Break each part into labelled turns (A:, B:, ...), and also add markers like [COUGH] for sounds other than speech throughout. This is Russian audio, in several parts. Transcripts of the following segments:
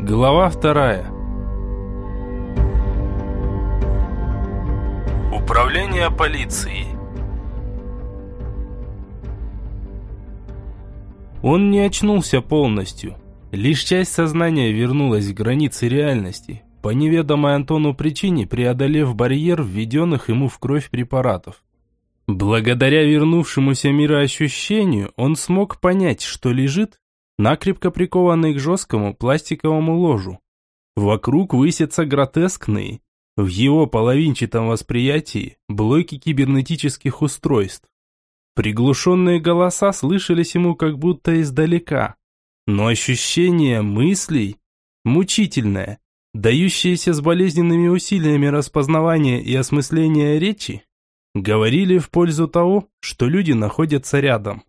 A: Глава вторая. Управление полицией. Он не очнулся полностью. Лишь часть сознания вернулась в границы реальности, по неведомой Антону причине преодолев барьер введенных ему в кровь препаратов. Благодаря вернувшемуся мироощущению он смог понять, что лежит, накрепко прикованный к жесткому пластиковому ложу. Вокруг высятся гротескные, в его половинчатом восприятии, блоки кибернетических устройств. Приглушенные голоса слышались ему как будто издалека, но ощущение мыслей мучительное, дающееся с болезненными усилиями распознавания и осмысления речи, говорили в пользу того, что люди находятся рядом.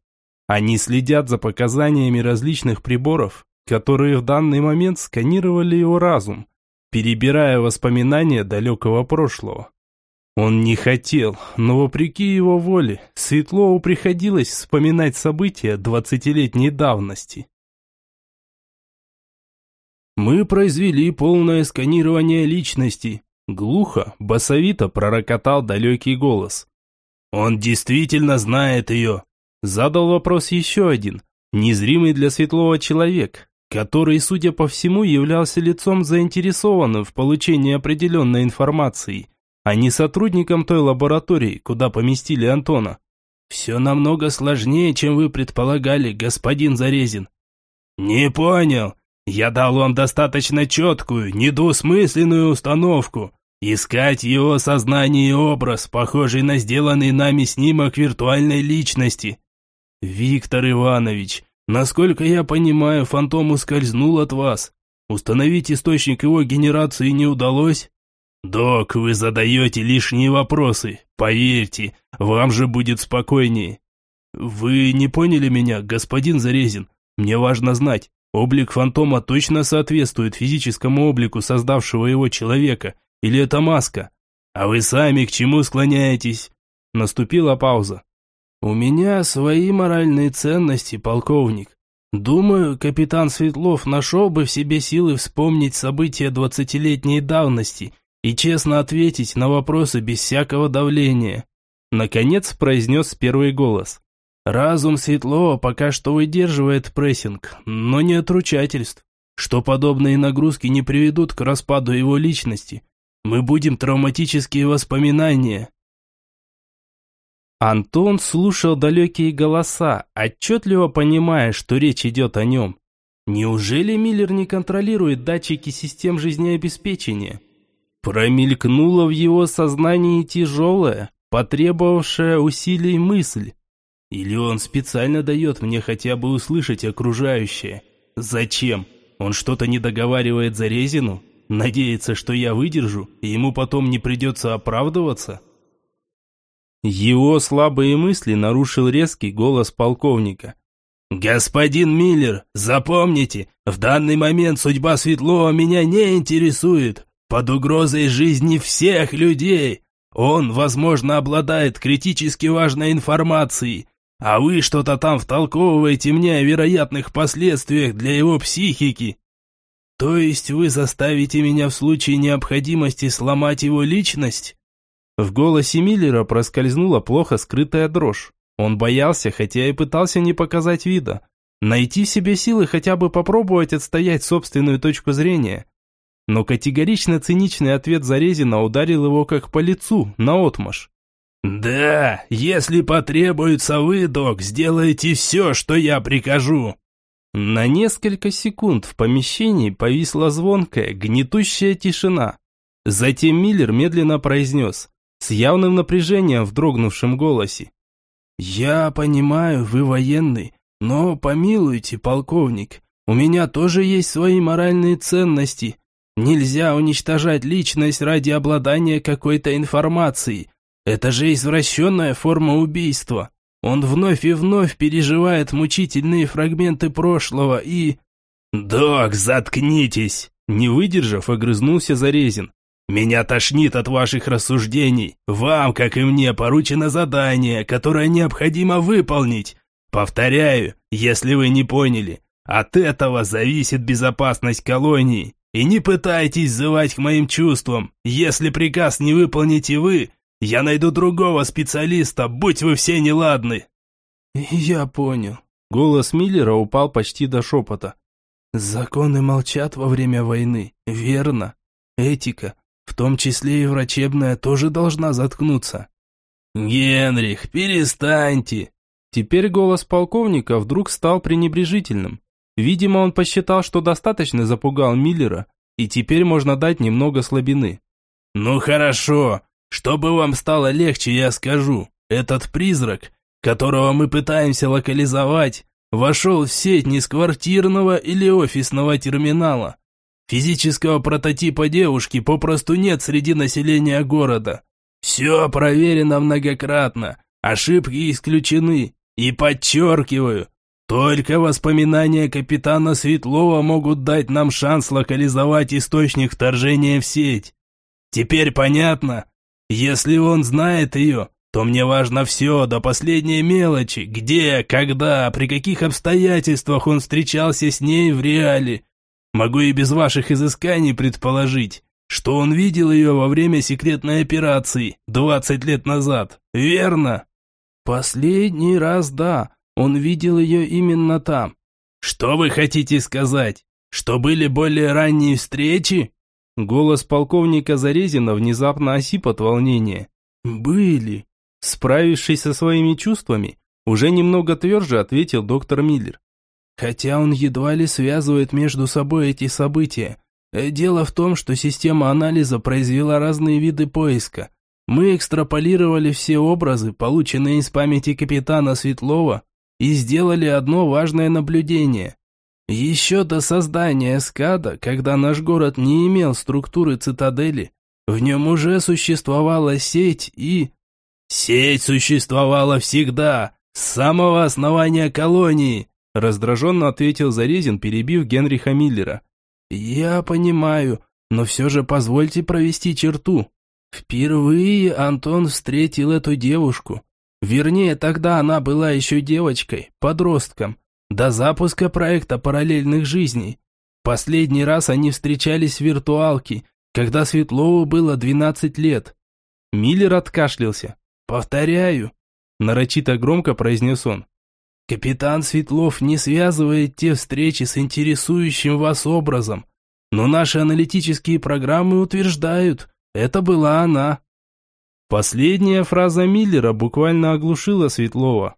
A: Они следят за показаниями различных приборов, которые в данный момент сканировали его разум, перебирая воспоминания далекого прошлого. Он не хотел, но вопреки его воле, Светлову приходилось вспоминать события двадцатилетней давности. «Мы произвели полное сканирование личности», – глухо, басовито пророкотал далекий голос. «Он действительно знает ее, Задал вопрос еще один, незримый для светлого человек, который, судя по всему, являлся лицом заинтересованным в получении определенной информации, а не сотрудником той лаборатории, куда поместили Антона. «Все намного сложнее, чем вы предполагали, господин Зарезин». «Не понял. Я дал вам достаточно четкую, недвусмысленную установку. Искать его сознание и образ, похожий на сделанный нами снимок виртуальной личности. «Виктор Иванович, насколько я понимаю, фантом ускользнул от вас. Установить источник его генерации не удалось?» «Док, вы задаете лишние вопросы. Поверьте, вам же будет спокойнее». «Вы не поняли меня, господин Зарезин? Мне важно знать, облик фантома точно соответствует физическому облику создавшего его человека, или это маска? А вы сами к чему склоняетесь?» Наступила пауза. «У меня свои моральные ценности, полковник. Думаю, капитан Светлов нашел бы в себе силы вспомнить события двадцатилетней давности и честно ответить на вопросы без всякого давления». Наконец произнес первый голос. «Разум Светлова пока что выдерживает прессинг, но не отручательств, что подобные нагрузки не приведут к распаду его личности. Мы будем травматические воспоминания, Антон слушал далекие голоса, отчетливо понимая, что речь идет о нем. Неужели Миллер не контролирует датчики систем жизнеобеспечения? Промелькнула в его сознании тяжелая, потребовавшая усилий мысль. Или он специально дает мне хотя бы услышать окружающее? Зачем? Он что-то не договаривает за Резину? Надеется, что я выдержу, и ему потом не придется оправдываться? Его слабые мысли нарушил резкий голос полковника. «Господин Миллер, запомните, в данный момент судьба Светлова меня не интересует. Под угрозой жизни всех людей. Он, возможно, обладает критически важной информацией, а вы что-то там втолковываете мне о вероятных последствиях для его психики. То есть вы заставите меня в случае необходимости сломать его личность? В голосе Миллера проскользнула плохо скрытая дрожь. Он боялся, хотя и пытался не показать вида. Найти в себе силы хотя бы попробовать отстоять собственную точку зрения. Но категорично циничный ответ Зарезина ударил его как по лицу, наотмашь. «Да, если потребуется вы, док, сделайте все, что я прикажу». На несколько секунд в помещении повисла звонкая, гнетущая тишина. Затем Миллер медленно произнес с явным напряжением в дрогнувшем голосе. «Я понимаю, вы военный, но помилуйте, полковник, у меня тоже есть свои моральные ценности. Нельзя уничтожать личность ради обладания какой-то информацией. Это же извращенная форма убийства. Он вновь и вновь переживает мучительные фрагменты прошлого и...» «Док, заткнитесь!» Не выдержав, огрызнулся Зарезин. Меня тошнит от ваших рассуждений. Вам, как и мне, поручено задание, которое необходимо выполнить. Повторяю, если вы не поняли,
B: От этого зависит безопасность колонии. И не пытайтесь взывать к моим чувствам. Если приказ не выполните вы, я найду другого специалиста, будь вы все неладны. [LAUGHS]
A: Я понял. Голос Миллера упал почти до шепота. Законы молчат во время войны, верно. Этика, в том числе и врачебная, тоже должна заткнуться.
B: Генрих, перестаньте.
A: Теперь голос полковника вдруг стал пренебрежительным. Видимо, он посчитал, что достаточно запугал Миллера, и теперь можно дать немного слабины.
B: «Ну хорошо, чтобы вам стало легче, я скажу. Этот призрак, которого мы пытаемся локализовать, вошел в сеть не с квартирного или офисного терминала. Физического прототипа девушки попросту нет среди населения города. Все проверено многократно, ошибки исключены. И подчеркиваю, только воспоминания капитана Светлова могут дать нам шанс локализовать источник вторжения в сеть. Теперь понятно? Если он знает ее, то мне важно все, до последней мелочи, где, когда, при каких обстоятельствах он встречался с ней в реале. Могу и без ваших изысканий предположить, что он видел ее во время секретной операции 20 лет назад, верно?
A: Последний раз да, он видел ее именно там.
B: Что вы хотите сказать? Что были более ранние встречи?
A: Голос полковника Зарезина внезапно осип от волнения.
B: Были.
A: Справившись со своими чувствами, уже немного тверже ответил доктор Миллер. Хотя он едва ли связывает между собой эти события. Э, дело в том, что система анализа произвела разные виды поиска. Мы экстраполировали все образы, полученные из памяти капитана Светлова, и сделали одно важное наблюдение. Еще до создания СКАДа, когда наш город не имел структуры цитадели, в нем уже существовала сеть и...
B: «Сеть существовала всегда, с самого основания колонии»,
A: раздраженно ответил Зарезин, перебив Генриха Миллера. «Я понимаю, но все же позвольте провести черту. Впервые Антон встретил эту девушку, Вернее, тогда она была еще девочкой, подростком, до запуска проекта параллельных жизней. Последний раз они встречались в виртуалке, когда Светлову было 12 лет. Миллер откашлялся. «Повторяю», – нарочито громко произнес он. «Капитан Светлов не связывает те встречи с интересующим вас образом, но наши аналитические программы утверждают, это была она». Последняя фраза Миллера буквально оглушила Светлова.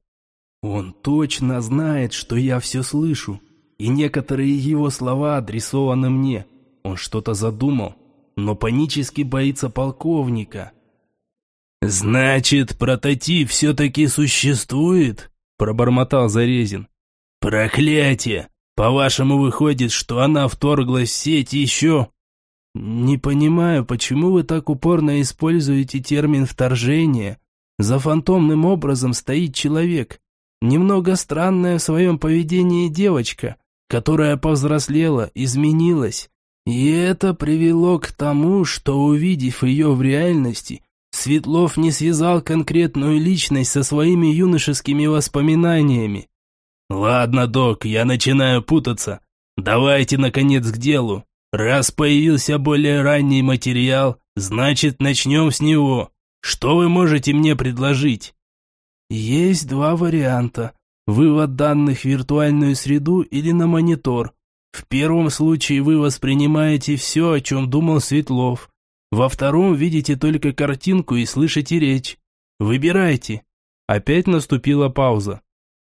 A: «Он точно знает, что я все слышу, и некоторые его слова адресованы мне. Он что-то задумал, но панически боится полковника».
B: «Значит, прототип все-таки существует?» – пробормотал Зарезин. «Проклятие! По-вашему, выходит, что она вторглась в сеть еще...»
A: «Не понимаю, почему вы так упорно используете термин «вторжение». За фантомным образом стоит человек. Немного странная в своем поведении девочка, которая повзрослела, изменилась. И это привело к тому, что, увидев ее в реальности, Светлов не связал конкретную личность со своими юношескими воспоминаниями.
B: «Ладно, док, я начинаю путаться. Давайте, наконец, к делу. Раз появился более ранний материал, значит начнем с него. Что вы можете мне предложить?
A: Есть два варианта. Вывод данных в виртуальную среду или на монитор. В первом случае вы воспринимаете все, о чем думал Светлов. Во втором видите только картинку и слышите речь. Выбирайте. Опять наступила пауза.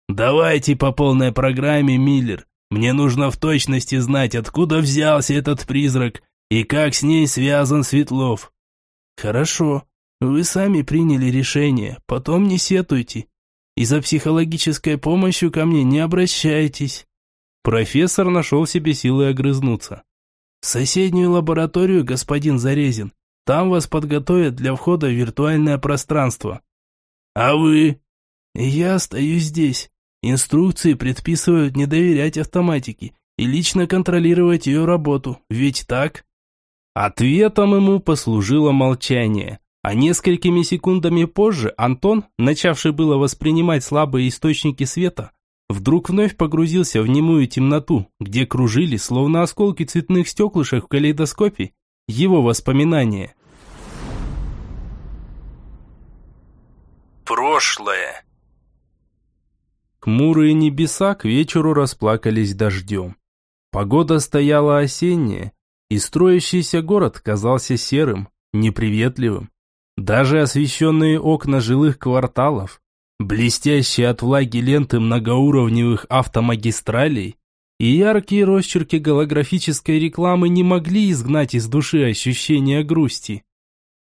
B: Давайте по полной программе, Миллер. Мне нужно в точности знать, откуда взялся этот призрак и как с ней связан Светлов.
A: Хорошо, вы сами приняли решение, потом не сетуйте. И за психологической помощью ко мне не обращайтесь. Профессор нашел себе силы огрызнуться. В соседнюю лабораторию, господин Зарезин. Там вас подготовят для входа в виртуальное пространство.
B: А вы?
A: Я остаюсь здесь. Инструкции предписывают не доверять автоматике и лично контролировать ее работу, ведь так? Ответом ему послужило молчание. А несколькими секундами позже Антон, начавший было воспринимать слабые источники света, вдруг вновь погрузился в немую темноту, где кружили, словно осколки цветных стеклышек в калейдоскопе, его воспоминания.
B: Прошлое.
A: Хмурые небеса к вечеру расплакались дождем. Погода стояла осенняя, и строящийся город казался серым, неприветливым. Даже освещенные окна жилых кварталов, блестящие от влаги ленты многоуровневых автомагистралей и яркие росчерки голографической рекламы не могли изгнать из души ощущение грусти.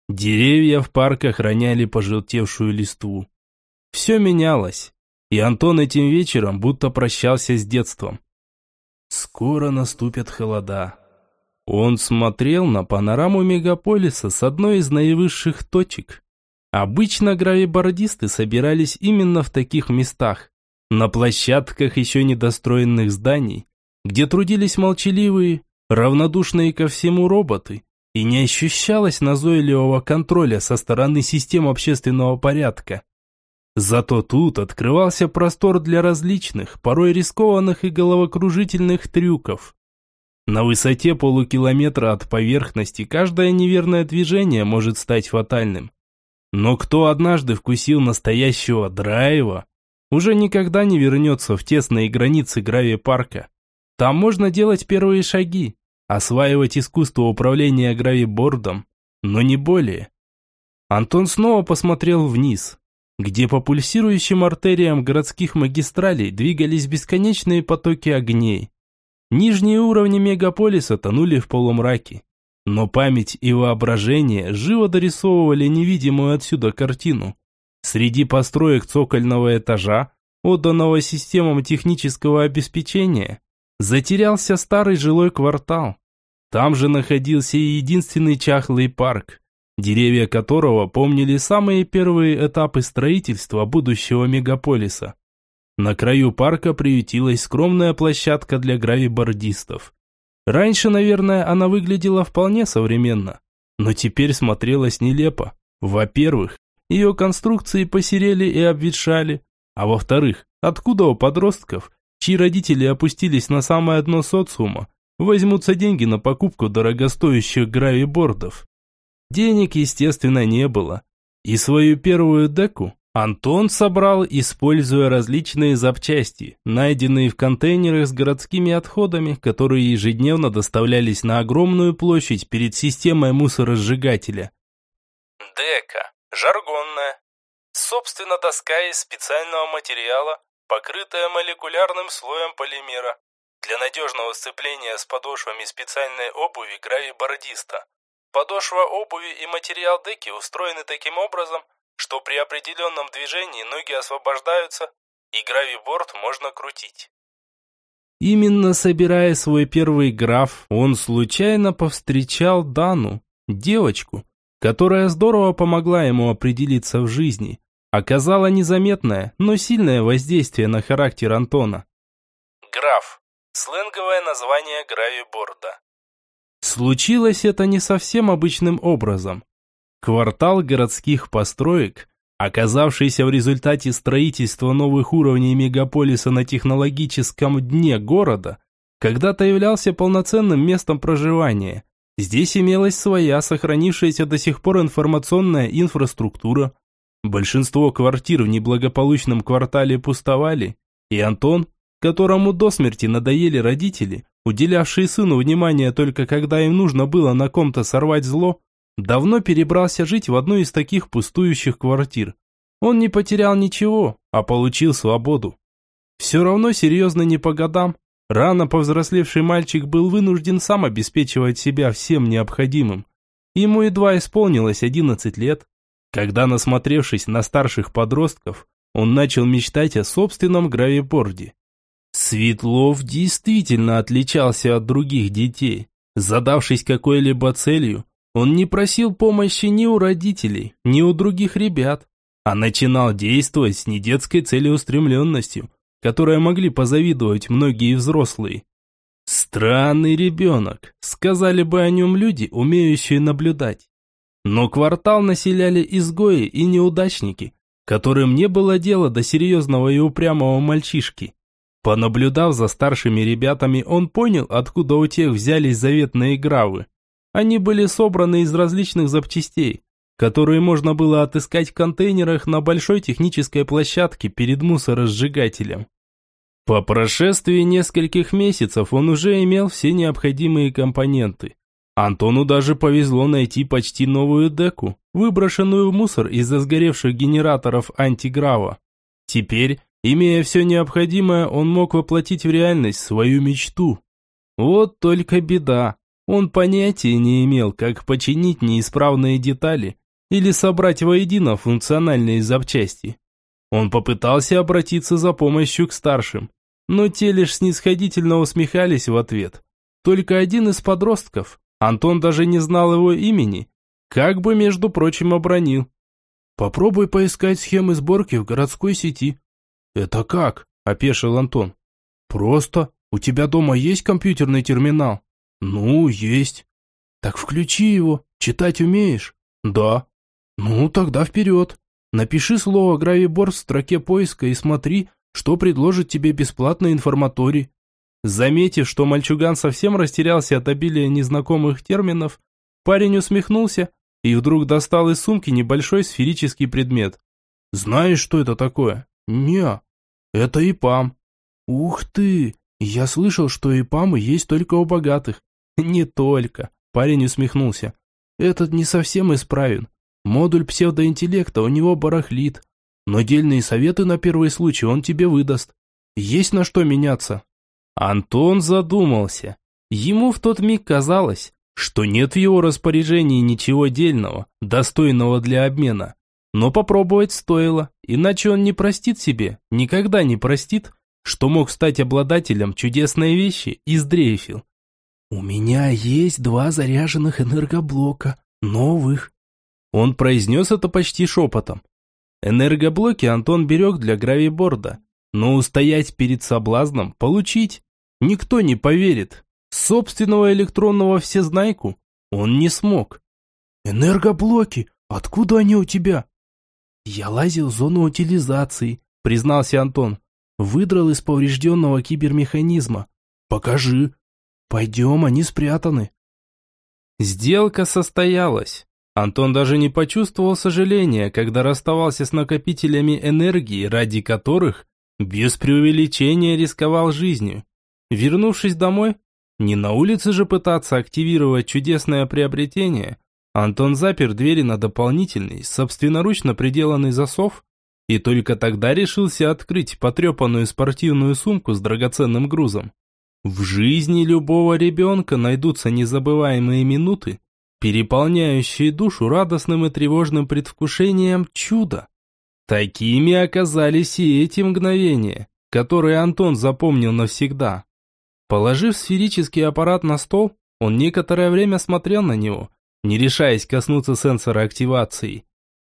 A: Деревья в парках роняли пожелтевшую листву. Все менялось, и Антон этим вечером будто прощался с детством. Скоро наступят холода. Он смотрел на панораму мегаполиса с одной из наивысших точек. Обычно гравибордисты собирались именно в таких местах, на площадках еще недостроенных зданий, где трудились молчаливые, равнодушные ко всему роботы, и не ощущалось назойливого контроля со стороны систем общественного порядка. Зато тут открывался простор для различных, порой рискованных и головокружительных трюков. На высоте полукилометра от поверхности каждое неверное движение может стать фатальным. Но кто однажды вкусил настоящего драйва, уже никогда не вернется в тесные границы гравипарка. Там можно делать первые шаги, осваивать искусство управления гравибордом, но не более. Антон снова посмотрел вниз, где по пульсирующим артериям городских магистралей двигались бесконечные потоки огней. Нижние уровни мегаполиса тонули в полумраке. Но память и воображение живо дорисовывали невидимую отсюда картину. Среди построек цокольного этажа, отданного системам технического обеспечения, затерялся старый жилой квартал. Там же находился и единственный чахлый парк, деревья которого помнили самые первые этапы строительства будущего мегаполиса. На краю парка приютилась скромная площадка для гравибордистов. Раньше, наверное, она выглядела вполне современно, но теперь смотрелась нелепо. Во-первых, ее конструкции посерели и обветшали, а во-вторых, откуда у подростков, чьи родители опустились на самое дно социума, возьмутся деньги на покупку дорогостоящих гравибордов? Денег, естественно, не было. И свою первую деку Антон собрал, используя различные запчасти, найденные в контейнерах с городскими отходами, которые ежедневно доставлялись на огромную площадь перед системой мусоросжигателя.
C: Дека. Жаргонная. Собственно, доска из специального материала, покрытая молекулярным слоем полимера. Для надежного сцепления с подошвами специальной обуви гравибордиста. Подошва обуви и материал деки устроены таким образом, что при определенном движении ноги освобождаются, и гравиборд можно крутить.
A: Именно собирая свой первый граф, он случайно повстречал Дану, девочку, которая здорово помогла ему определиться в жизни, оказала незаметное, но сильное воздействие на характер Антона.
C: Граф. Сленговое название гравиборда.
A: Случилось это не совсем обычным образом. Квартал городских построек, оказавшийся в результате строительства новых уровней мегаполиса на технологическом дне города, когда-то являлся полноценным местом проживания. Здесь имелась своя, сохранившаяся до сих пор информационная инфраструктура. Большинство квартир в неблагополучном квартале пустовали, и Антон, которому до смерти надоели родители, уделявшие сыну внимание только когда им нужно было на ком-то сорвать зло, давно перебрался жить в одну из таких пустующих квартир. Он не потерял ничего, а получил свободу. Все равно серьезно не по годам. Рано повзрослевший мальчик был вынужден сам обеспечивать себя всем необходимым. Ему едва исполнилось 11 лет, когда, насмотревшись на старших подростков, он начал мечтать о собственном гравиборде. Светлов действительно отличался от других детей. Задавшись какой-либо целью, он не просил помощи ни у родителей, ни у других ребят, а начинал действовать с недетской целеустремленностью, которой могли позавидовать многие взрослые. Странный ребенок, сказали бы о нем люди, умеющие наблюдать. Но квартал населяли изгои и неудачники, которым не было дела до серьезного и упрямого мальчишки. Понаблюдав за старшими ребятами, он понял, откуда у тех взялись заветные гравы. Они были собраны из различных запчастей, которые можно было отыскать в контейнерах на большой технической площадке перед мусоросжигателем. По прошествии нескольких месяцев он уже имел все необходимые компоненты. Антону даже повезло найти почти новую деку, выброшенную в мусор из-за сгоревших генераторов антиграва. Теперь, имея все необходимое, он мог воплотить в реальность свою мечту. Вот только беда. Он понятия не имел, как починить неисправные детали или собрать воедино функциональные запчасти. Он попытался обратиться за помощью к старшим, но те лишь снисходительно усмехались в ответ. Только один из подростков, Антон даже не знал его имени, как бы, между прочим, обронил. «Попробуй поискать схемы сборки в городской сети». «Это как?» – опешил Антон. «Просто. У тебя дома есть компьютерный терминал?» «Ну, есть». «Так включи его. Читать умеешь?» «Да». «Ну, тогда вперед. Напиши слово «гравибор» в строке поиска и смотри, что предложит тебе бесплатный информаторий. Заметив, что мальчуган совсем растерялся от обилия незнакомых терминов, парень усмехнулся и вдруг достал из сумки небольшой сферический предмет. «Знаешь, что это такое?» «Не, это ИПАМ». «Ух ты! Я слышал, что ИПАМы есть только у богатых». «Не только», – парень усмехнулся. «Этот не совсем исправен. Модуль псевдоинтеллекта у него барахлит. Но дельные советы на первый случай он тебе выдаст. Есть на что меняться». Антон задумался. Ему в тот миг казалось, что нет в его распоряжении ничего дельного, достойного для обмена. Но попробовать стоило, иначе он не простит себе, никогда не простит, что мог стать обладателем чудесной вещи и сдрейфил. «У меня есть два заряженных энергоблока, новых». Он произнес это почти шепотом. Энергоблоки Антон берег для гравиборда, но устоять перед соблазном, получить, никто не поверит. Собственного электронного всезнайку он не смог. «Энергоблоки? Откуда они у тебя?» «Я лазил в зону утилизации», признался Антон. «Выдрал из поврежденного кибермеханизма. Покажи. Пойдем, они спрятаны». Сделка состоялась. Антон даже не почувствовал сожаления, когда расставался с накопителями энергии, ради которых без преувеличения рисковал жизнью. Вернувшись домой, не на улице же пытаться активировать чудесное приобретение, Антон запер двери на дополнительный, собственноручно приделанный засов и только тогда решился открыть потрепанную спортивную сумку с драгоценным грузом. В жизни любого ребенка найдутся незабываемые минуты, переполняющие душу радостным и тревожным предвкушением чуда. Такими оказались и эти мгновения, которые Антон запомнил навсегда. Положив сферический аппарат на стол, он некоторое время смотрел на него, не решаясь коснуться сенсора активации.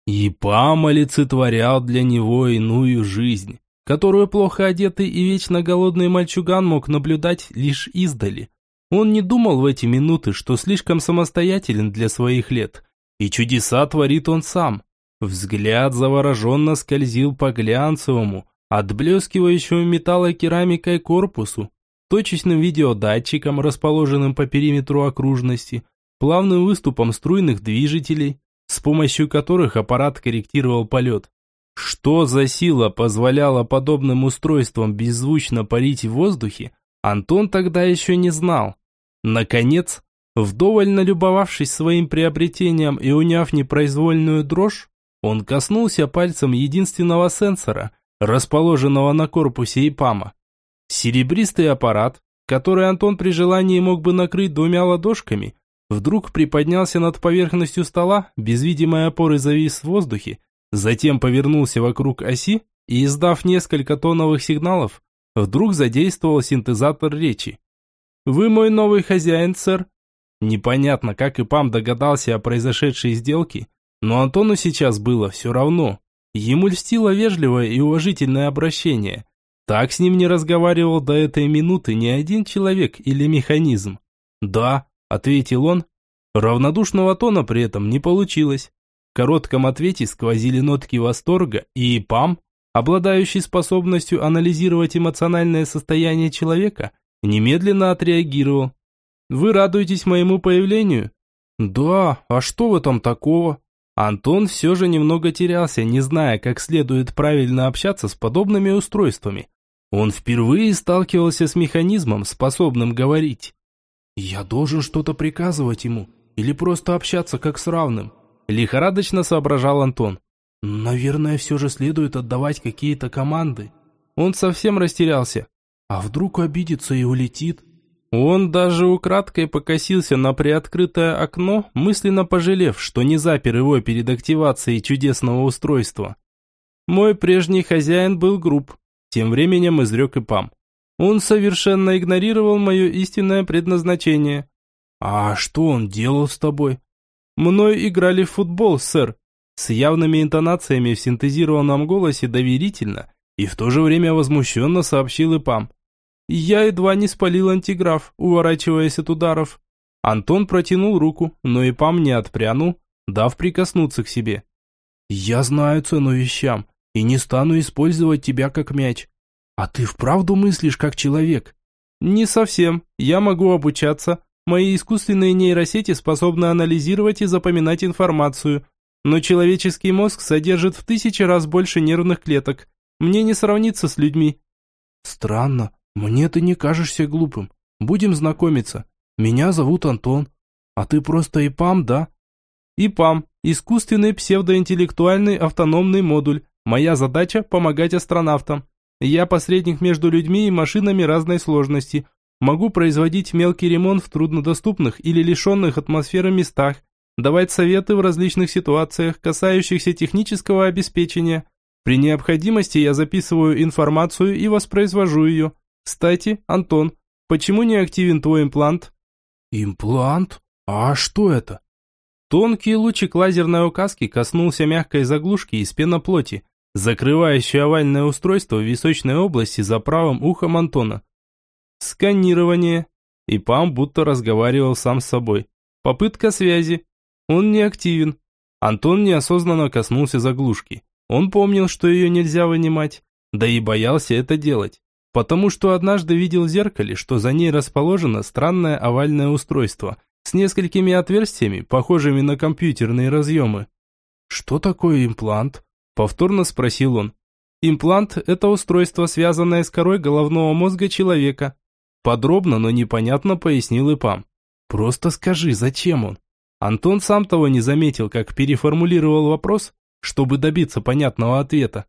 A: И ПАМ олицетворял для него иную жизнь, которую плохо одетый и вечно голодный мальчуган мог наблюдать лишь издали. Он не думал в эти минуты, что слишком самостоятелен для своих лет, и чудеса творит он сам. Взгляд завороженно скользил по глянцевому, отблескивающему металлокерамикой корпусу, точечным видеодатчикам, расположенным по периметру окружности, плавным выступом струйных движителей, с помощью которых аппарат корректировал полет. Что за сила позволяла подобным устройствам беззвучно парить в воздухе, Антон тогда еще не знал. Наконец, вдоволь налюбовавшись своим приобретением и уняв непроизвольную дрожь, он коснулся пальцем единственного сенсора, расположенного на корпусе ИПАМа. Серебристый аппарат, который Антон при желании мог бы накрыть двумя ладошками, вдруг приподнялся над поверхностью стола, без видимой опоры завис в воздухе, затем повернулся вокруг оси и, издав несколько тоновых сигналов, Вдруг задействовал синтезатор речи. «Вы мой новый хозяин, сэр?» Непонятно, как и Пам догадался о произошедшей сделке, но Антону сейчас было все равно. Ему льстило вежливое и уважительное обращение. Так с ним не разговаривал до этой минуты ни один человек или механизм. «Да», — ответил он. Равнодушного тона при этом не получилось. В коротком ответе сквозили нотки восторга, и Пам, обладающий способностью анализировать эмоциональное состояние человека, немедленно отреагировал. «Вы радуетесь моему появлению?» «Да, а что в этом такого?» Антон все же немного терялся, не зная, как следует правильно общаться с подобными устройствами. Он впервые сталкивался с механизмом, способным говорить. «Я должен что-то приказывать ему или просто общаться как с равным?» Лихорадочно соображал Антон. «Наверное, все же следует отдавать какие-то команды». Он совсем растерялся. «А вдруг обидится и улетит?» Он даже украдкой покосился на приоткрытое окно, мысленно пожалев, что не запер его перед активацией чудесного устройства. Мой прежний хозяин был груб, тем временем изрек и Пам. Он совершенно игнорировал мое истинное предназначение. «А что он делал с тобой?» «Мной играли в футбол, сэр», с явными интонациями в синтезированном голосе доверительно и в то же время возмущенно сообщил Ипам. Я едва не спалил антиграф, уворачиваясь от ударов. Антон протянул руку, но Ипам не отпрянул, дав прикоснуться к себе. «Я знаю цену вещам и не стану использовать тебя как мяч. А ты вправду мыслишь как человек?» «Не совсем. Я могу обучаться. Мои искусственные нейросети способны анализировать и запоминать информацию, но человеческий мозг содержит в тысячи раз больше нервных клеток. Мне не сравниться с людьми». «Странно. Мне ты не кажешься глупым. Будем знакомиться. Меня зовут Антон. А ты просто ИПАМ, да?» ИПАМ – искусственный псевдоинтеллектуальный автономный модуль. Моя задача – помогать астронавтам. Я посредник между людьми и машинами разной сложности. Могу производить мелкий ремонт в труднодоступных или лишенных атмосферы местах, давать советы в различных ситуациях, касающихся технического обеспечения. При необходимости я записываю информацию и воспроизвожу ее. Кстати, Антон, почему не активен твой имплант? Имплант? А что это? Тонкий лучик лазерной указки коснулся мягкой заглушки из пеноплоти, закрывающей овальное устройство в височной области за правым ухом Антона. Сканирование. И Пам будто разговаривал сам с собой. Попытка связи. Он не активен. Антон неосознанно коснулся заглушки. Он помнил, что ее нельзя вынимать, да и боялся это делать, потому что однажды видел в зеркале, что за ней расположено странное овальное устройство с несколькими отверстиями, похожими на компьютерные разъемы. «Что такое имплант?» – повторно спросил он. Имплант – это устройство, связанное с корой головного мозга человека. Подробно, но непонятно пояснил Ипам. Просто скажи, зачем он? Антон сам того не заметил, как переформулировал вопрос, чтобы добиться понятного ответа.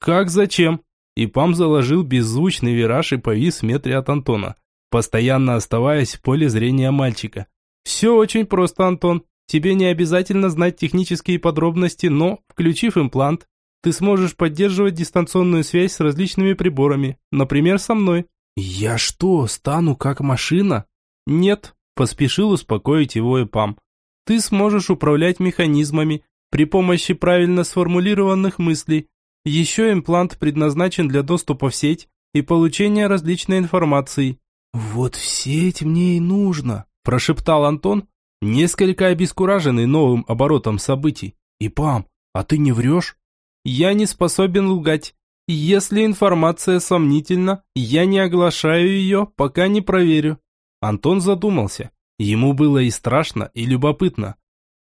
A: «Как зачем?» И Пам заложил беззвучный вираж и повис в метре от Антона, постоянно оставаясь в поле зрения мальчика. «Все очень просто, Антон. Тебе не обязательно знать технические подробности, но, включив имплант, ты сможешь поддерживать дистанционную связь с различными приборами, например, со мной». «Я что, стану как машина?» «Нет», – поспешил успокоить его Эпам ты сможешь управлять механизмами при помощи правильно сформулированных мыслей. Еще имплант предназначен для доступа в сеть и получения различной информации. «Вот сеть мне и нужно», – прошептал Антон, несколько обескураженный новым оборотом событий. «И пам, а ты не врешь?» «Я не способен лгать. Если информация сомнительна, я не оглашаю ее, пока не проверю». Антон задумался. Ему было и страшно, и любопытно.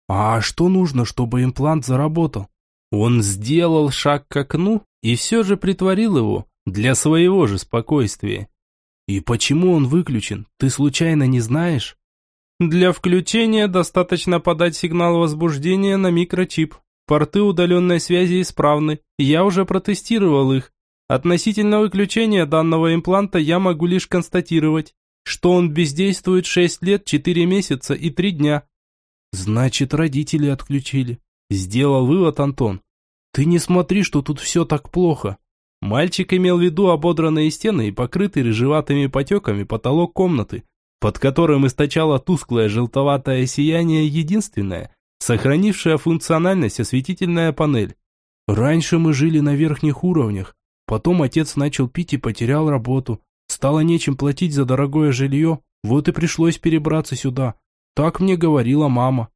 A: А что нужно, чтобы имплант заработал? Он сделал шаг к окну и все же притворил его для своего же спокойствия. И почему он выключен, ты случайно не знаешь? Для включения достаточно подать сигнал возбуждения на микрочип. Порты удаленной связи исправны, я уже протестировал их. Относительно выключения данного импланта я могу лишь констатировать, что он бездействует 6 лет, 4 месяца и 3 дня. Значит, родители отключили. Сделал вывод Антон. Ты не смотри, что тут все так плохо. Мальчик имел в виду ободранные стены и покрытый рыжеватыми потеками потолок комнаты, под которым источало тусклое желтоватое сияние единственное, сохранившая функциональность осветительная панель. Раньше мы жили на верхних уровнях, потом отец начал пить и потерял работу. Стало нечем платить за дорогое жилье, вот и пришлось перебраться сюда. Так мне говорила мама.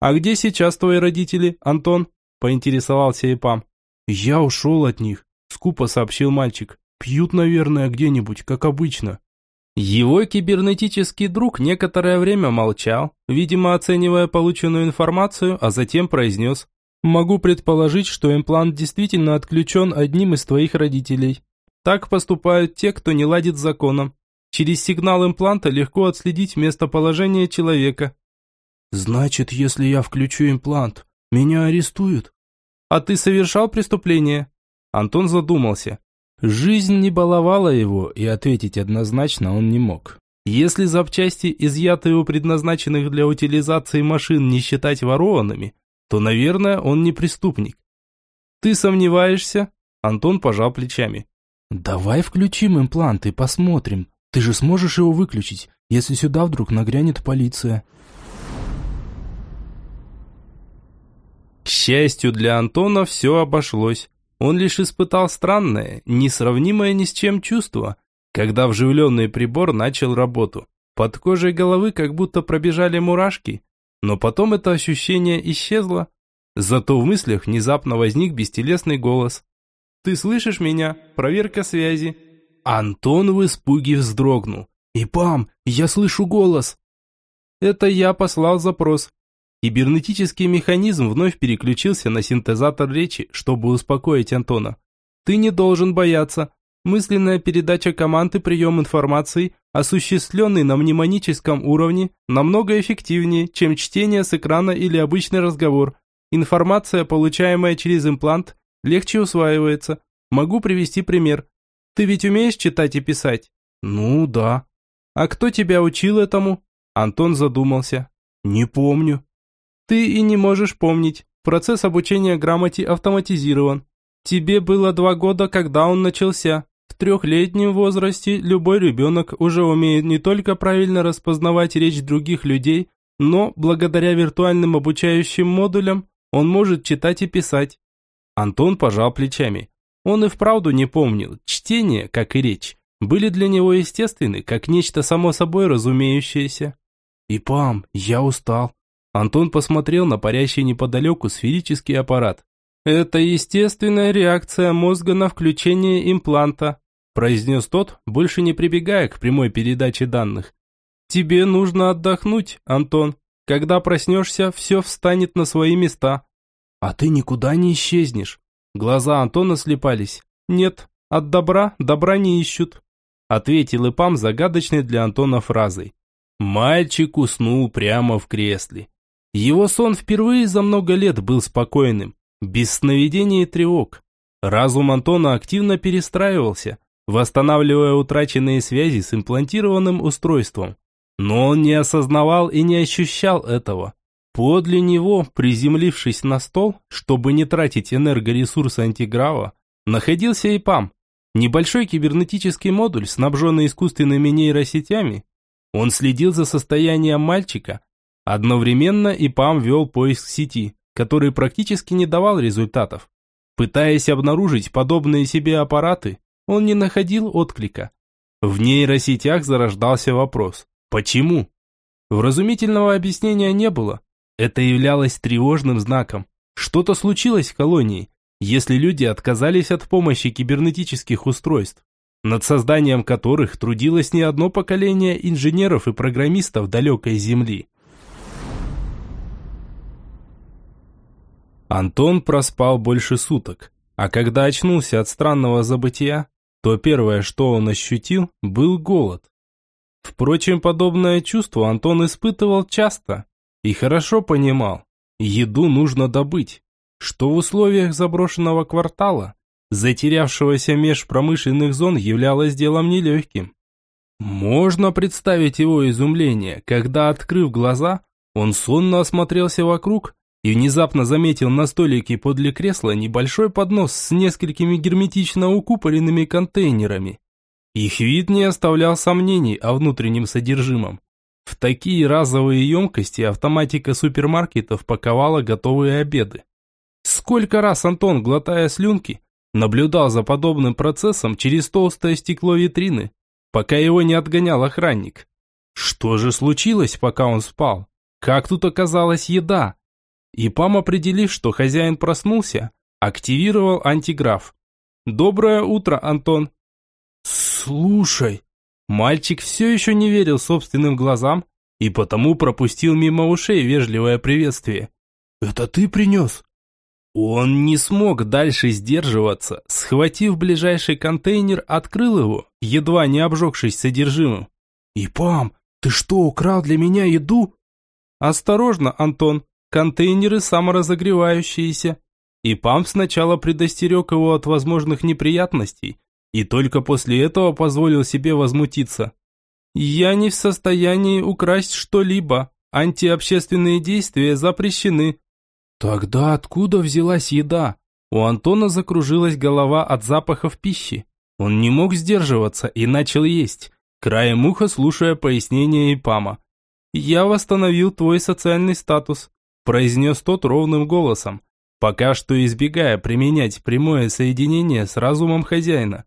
A: «А где сейчас твои родители, Антон?» – поинтересовался Ипам. «Я ушел от них. скупо сообщил мальчик. Пьют, наверное, где-нибудь, как обычно. Его кибернетический друг некоторое время молчал, видимо, оценивая полученную информацию, а затем произнес. «Могу предположить, что имплант действительно отключен одним из твоих родителей. Так поступают те, кто не ладит с законом. Через сигнал импланта легко отследить местоположение человека». «Значит, если я включу имплант, меня арестуют?» «А ты совершал преступление?» Антон задумался. Жизнь не баловала его, и ответить однозначно он не мог. Если запчасти, изъятые у предназначенных для утилизации машин, не считать ворованными, то, наверное, он не преступник. «Ты сомневаешься?» Антон пожал плечами. «Давай включим имплант и посмотрим. Ты же сможешь его выключить, если сюда вдруг нагрянет полиция». Счастью для Антона все обошлось. Он лишь испытал странное, несравнимое ни с чем чувство, когда вживленный прибор начал работу. Под кожей головы как будто пробежали мурашки, но потом это ощущение исчезло. Зато в мыслях внезапно возник бестелесный голос. «Ты слышишь меня? Проверка связи». Антон в испуге вздрогнул. «Ипам, я слышу голос!» Это я послал запрос. Кибернетический механизм вновь переключился на синтезатор речи, чтобы успокоить Антона. «Ты не должен бояться. Мысленная передача команд и прием информации, осуществленный на мнемоническом уровне, намного эффективнее, чем чтение с экрана или обычный разговор. Информация, получаемая через имплант, легче усваивается. Могу привести пример. Ты ведь умеешь читать и писать?» «Ну, да». «А кто тебя учил этому?» Антон задумался. «Не помню». Ты и не можешь помнить. Процесс обучения грамоте автоматизирован. Тебе было два года, когда он начался. В трехлетнем возрасте любой ребенок уже умеет не только правильно распознавать речь других людей, но, благодаря виртуальным обучающим модулям, он может читать и писать. Антон пожал плечами. Он и вправду не помнил. Чтение, как и речь, были для него естественны, как нечто само собой разумеющееся. «Ипам, я устал. Антон посмотрел на парящий неподалеку сферический аппарат. «Это естественная реакция мозга на включение импланта», произнес тот, больше не прибегая к прямой передаче данных. «Тебе нужно отдохнуть, Антон. Когда проснешься, все встанет на свои места». «А ты никуда не исчезнешь». Глаза Антона слепались. «Нет, от добра добра не ищут», ответил Ипам загадочной для Антона фразой. Мальчик уснул прямо в кресле. Его сон впервые за много лет был спокойным, без сновидений и тревог. Разум Антона активно перестраивался, восстанавливая утраченные связи с имплантированным устройством. Но он не осознавал и не ощущал этого. Подле него, приземлившись на стол, чтобы не тратить энергоресурсы антиграва, находился ИПАМ, небольшой кибернетический модуль, снабженный искусственными нейросетями. Он следил за состоянием мальчика, Одновременно ИПАМ вел поиск сети, который практически не давал результатов. Пытаясь обнаружить подобные себе аппараты, он не находил отклика. В нейросетях зарождался вопрос «Почему?». Вразумительного объяснения не было. Это являлось тревожным знаком. Что-то случилось в колонии, если люди отказались от помощи кибернетических устройств, над созданием которых трудилось не одно поколение инженеров и программистов далекой Земли. Антон проспал больше суток, а когда очнулся от странного забытия, то первое, что он ощутил, был голод. Впрочем, подобное чувство Антон испытывал часто и хорошо понимал, еду нужно добыть, что в условиях заброшенного квартала, затерявшегося меж промышленных зон, являлось делом нелегким. Можно представить его изумление, когда, открыв глаза, он сонно осмотрелся вокруг и внезапно заметил на столике подле кресла небольшой поднос с несколькими герметично укупоренными контейнерами. Их вид не оставлял сомнений о внутреннем содержимом. В такие разовые емкости автоматика супермаркетов паковала готовые обеды. Сколько раз Антон, глотая слюнки, наблюдал за подобным процессом через толстое стекло витрины, пока его не отгонял охранник. Что же случилось, пока он спал? Как тут оказалась еда? И Пам, определив, что хозяин проснулся, активировал антиграф. Доброе утро, Антон.
B: Слушай.
A: Мальчик все еще не верил собственным глазам и потому пропустил мимо ушей вежливое приветствие.
B: Это ты принес?
A: Он не смог дальше сдерживаться, схватив ближайший контейнер, открыл его, едва не обжегшись содержимым.
B: «И, пам, ты что, украл для меня еду?»
A: «Осторожно, Антон, контейнеры саморазогревающиеся». И Пам сначала предостерег его от возможных неприятностей, и только после этого позволил себе возмутиться. «Я не в состоянии украсть что-либо, антиобщественные действия запрещены».
B: Тогда откуда взялась еда?
A: У Антона закружилась голова от запахов пищи. Он не мог сдерживаться и начал есть, краем уха слушая пояснения Ипама. «Я восстановил твой социальный статус», – произнес тот ровным голосом, пока что избегая применять прямое соединение с разумом хозяина.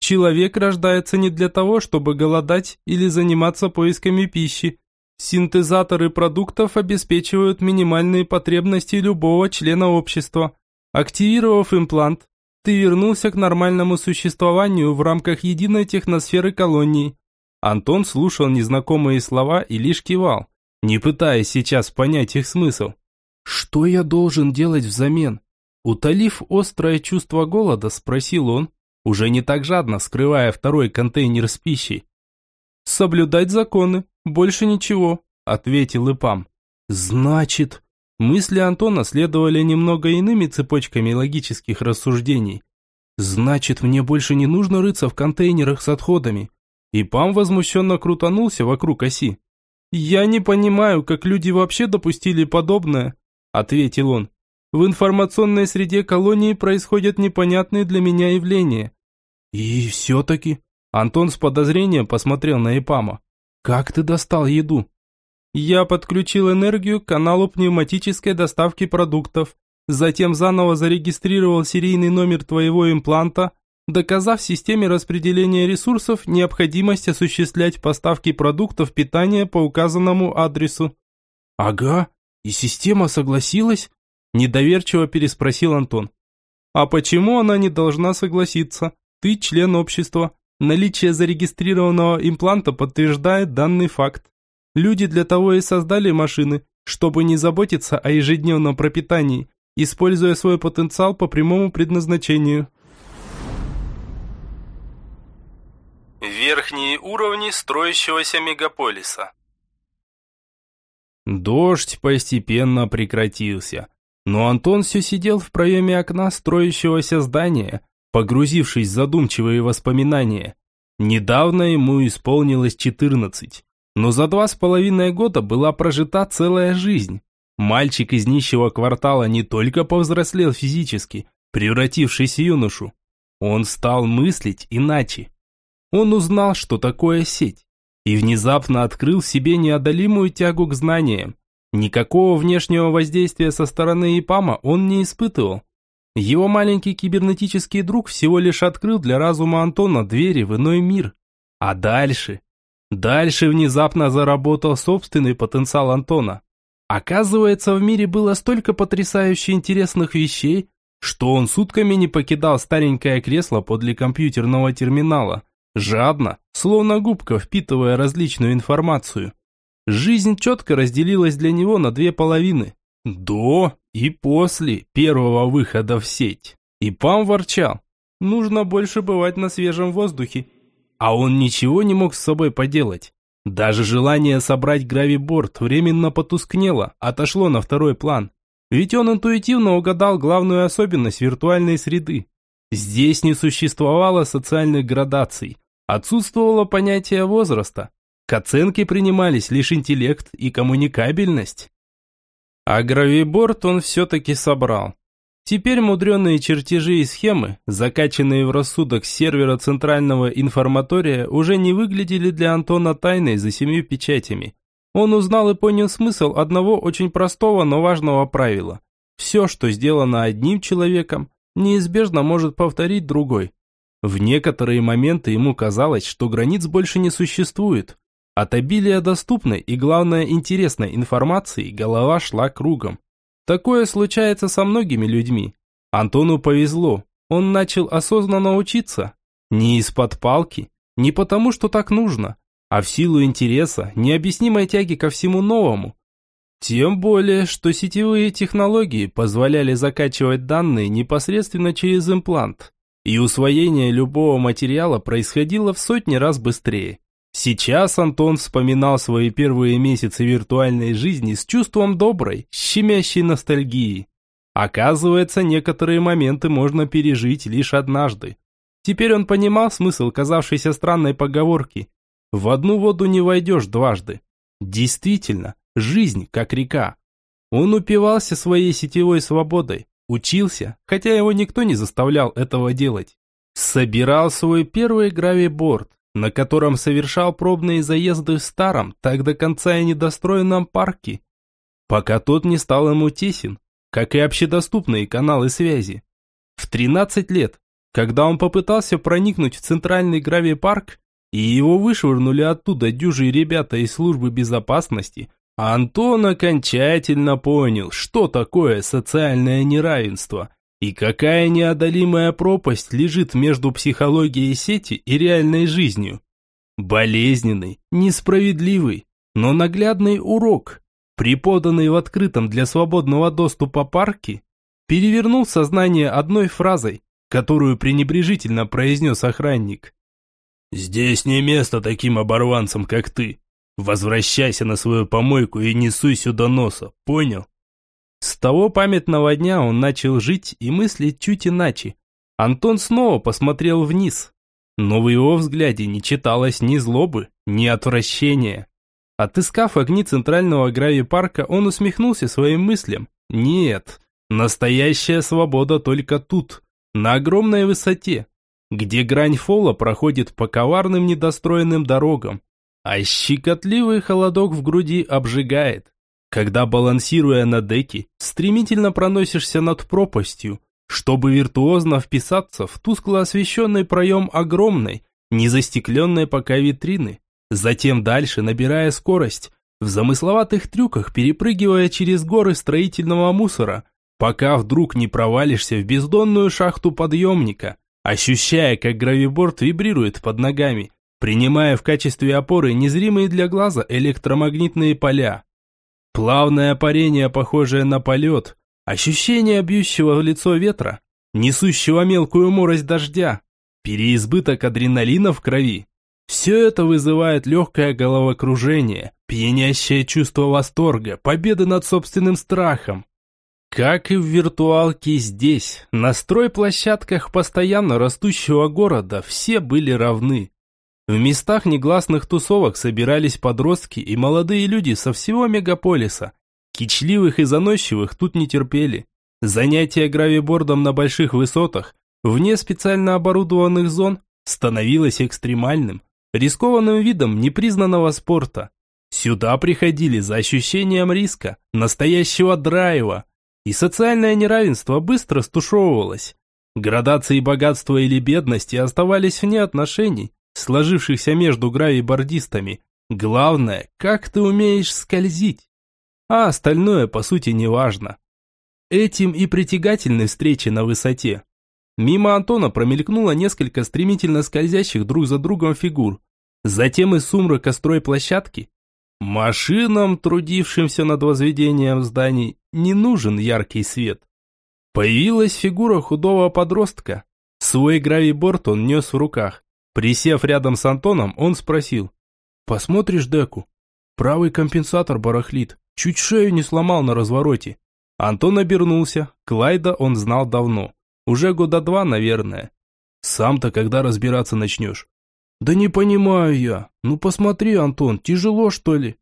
A: Человек рождается не для того, чтобы голодать или заниматься поисками пищи. Синтезаторы продуктов обеспечивают минимальные потребности любого члена общества. Активировав имплант, ты вернулся к нормальному существованию в рамках единой техносферы колонии. Антон слушал незнакомые слова и лишь кивал, не пытаясь сейчас понять их смысл. Что я должен делать взамен? Утолив острое чувство голода, спросил он, уже не так жадно скрывая второй контейнер с пищей. «Соблюдать законы, больше ничего», – ответил Ипам. «Значит...» Мысли Антона следовали немного иными цепочками логических рассуждений. «Значит, мне больше не нужно рыться в контейнерах с отходами». Ипам возмущенно крутанулся вокруг оси. «Я не понимаю, как люди вообще допустили подобное», – ответил он. В информационной среде колонии происходят непонятные для меня явления. И все-таки... Антон с подозрением посмотрел на Ипама. Как ты достал еду? Я подключил энергию к каналу пневматической доставки продуктов, затем заново зарегистрировал серийный номер твоего импланта, доказав системе распределения ресурсов необходимость осуществлять поставки продуктов питания по указанному адресу. Ага, и система согласилась? Недоверчиво переспросил Антон. А почему она не должна согласиться? Ты член общества. Наличие зарегистрированного импланта подтверждает данный факт. Люди для того и создали машины, чтобы не заботиться о ежедневном пропитании, используя свой потенциал по прямому предназначению.
C: Верхние уровни строящегося мегаполиса.
A: Дождь постепенно прекратился. Но Антон все сидел в проеме окна строящегося здания, погрузившись в задумчивые воспоминания. Недавно ему исполнилось 14, но за два с половиной года была прожита целая жизнь. Мальчик из нищего квартала не только повзрослел физически, превратившись в юношу, он стал мыслить иначе. Он узнал, что такое сеть, и внезапно открыл в себе неодолимую тягу к знаниям, Никакого внешнего воздействия со стороны ИПАМа он не испытывал. Его маленький кибернетический друг всего лишь открыл для разума Антона двери в иной мир. А дальше? Дальше внезапно заработал собственный потенциал Антона. Оказывается, в мире было столько потрясающе интересных вещей, что он сутками не покидал старенькое кресло подле компьютерного терминала, жадно, словно губка впитывая различную информацию. Жизнь четко разделилась для него на две половины. До и после первого выхода в сеть. И Пам ворчал. Нужно больше бывать на свежем воздухе. А он ничего не мог с собой поделать. Даже желание собрать гравиборд временно потускнело, отошло на второй план. Ведь он интуитивно угадал главную особенность виртуальной среды. Здесь не существовало социальных градаций, отсутствовало понятие возраста, к оценке принимались лишь интеллект и коммуникабельность. А гравиборд он все-таки собрал. Теперь мудреные чертежи и схемы, закачанные в рассудок сервера центрального информатория, уже не выглядели для Антона тайной за семью печатями. Он узнал и понял смысл одного очень простого, но важного правила. Все, что сделано одним человеком, неизбежно может повторить другой. В некоторые моменты ему казалось, что границ больше не существует, от обилия доступной и, главное, интересной информации голова шла кругом. Такое случается со многими людьми. Антону повезло. он начал осознанно учиться. Не из-под палки, не потому, что так нужно, а в силу интереса, необъяснимой тяги ко всему новому. Тем более, что сетевые технологии позволяли закачивать данные непосредственно через имплант, и усвоение любого материала происходило в сотни раз быстрее. Сейчас Антон вспоминал свои первые месяцы виртуальной жизни с чувством доброй, щемящей ностальгии. Оказывается, некоторые моменты можно пережить лишь однажды. Теперь он понимал смысл казавшейся странной поговорки «В одну воду не войдешь дважды». Действительно, жизнь как река. Он упивался своей сетевой свободой, учился, хотя его никто не заставлял этого делать. Собирал свой первый гравиборд, на котором совершал пробные заезды в старом, так до конца и недостроенном парке, пока тот не стал ему тесен, как и общедоступные каналы связи. В 13 лет, когда он попытался проникнуть в центральный гравипарк, и его вышвырнули оттуда дюжие ребята из службы безопасности, Антон окончательно понял, что такое социальное неравенство и какая неодолимая пропасть лежит между психологией сети и реальной жизнью. Болезненный, несправедливый, но наглядный урок, преподанный в открытом для свободного доступа парке, перевернул сознание одной фразой, которую пренебрежительно произнес охранник.
B: «Здесь не место таким оборванцам, как ты. Возвращайся на свою помойку и не суй сюда носа, понял?»
A: С того памятного дня он начал жить и мыслить чуть иначе. Антон снова посмотрел вниз. Но в его взгляде не читалось ни злобы, ни отвращения. Отыскав огни центрального гравипарка, он усмехнулся своим мыслям. Нет, настоящая свобода только тут, на огромной высоте, где грань фола проходит по коварным недостроенным дорогам, а щекотливый холодок в груди обжигает. Когда, балансируя на деке, стремительно проносишься над пропастью, чтобы виртуозно вписаться в тускло освещенный проем огромной, незастекленной пока витрины, затем дальше набирая скорость, в замысловатых трюках перепрыгивая через горы строительного мусора, пока вдруг не провалишься в бездонную шахту подъемника, ощущая, как гравиборд вибрирует под ногами, принимая в качестве опоры незримые для глаза электромагнитные поля. Плавное парение, похожее на полет, ощущение бьющего в лицо ветра, несущего мелкую морость дождя, переизбыток адреналина в крови. Все это вызывает легкое головокружение, пьянящее чувство восторга, победы над собственным страхом. Как и в виртуалке здесь, на стройплощадках постоянно растущего города все были равны. В местах негласных тусовок собирались подростки и молодые люди со всего мегаполиса. Кичливых и заносчивых тут не терпели. Занятие гравибордом на больших высотах, вне специально оборудованных зон, становилось экстремальным, рискованным видом непризнанного спорта. Сюда приходили за ощущением риска, настоящего драйва, и социальное неравенство быстро стушевывалось. Градации богатства или бедности оставались вне отношений, сложившихся между гравибордистами. Главное, как ты умеешь скользить. А остальное, по сути, не важно. Этим и притягательны встречи на высоте. Мимо Антона промелькнуло несколько стремительно скользящих друг за другом фигур. Затем из сумрака стройплощадки. Машинам, трудившимся над возведением зданий, не нужен яркий свет. Появилась фигура худого подростка. Свой гравиборд он нес в руках. Присев рядом с Антоном, он спросил. «Посмотришь деку? Правый компенсатор барахлит. Чуть шею не сломал на развороте». Антон обернулся. Клайда он знал давно. Уже года два, наверное. «Сам-то когда разбираться начнешь?» «Да не понимаю я. Ну посмотри, Антон, тяжело что ли?»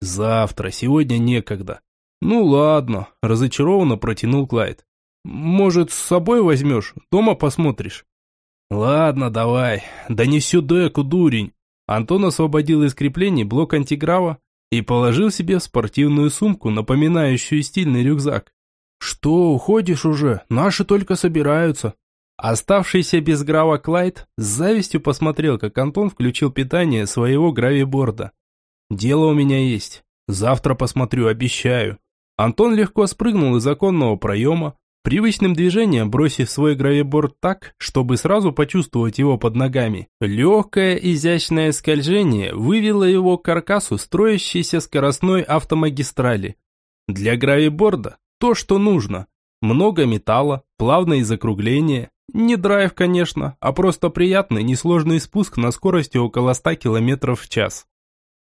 A: «Завтра, сегодня некогда». «Ну ладно», – разочарованно протянул Клайд. «Может, с собой возьмешь? Дома посмотришь?» «Ладно, давай. Да не всю деку, дурень». Антон освободил из креплений блок антиграва и положил себе в спортивную сумку, напоминающую стильный рюкзак. «Что, уходишь уже? Наши только собираются». Оставшийся без грава Клайд с завистью посмотрел, как Антон включил питание своего гравиборда. «Дело у меня есть. Завтра посмотрю, обещаю». Антон легко спрыгнул из оконного проема, привычным движением бросив свой гравиборд так, чтобы сразу почувствовать его под ногами. Легкое изящное скольжение вывело его к каркасу строящейся скоростной автомагистрали. Для гравиборда то, что нужно. Много металла, плавные закругления. Не драйв, конечно, а просто приятный, несложный спуск на скорости около 100 км в час.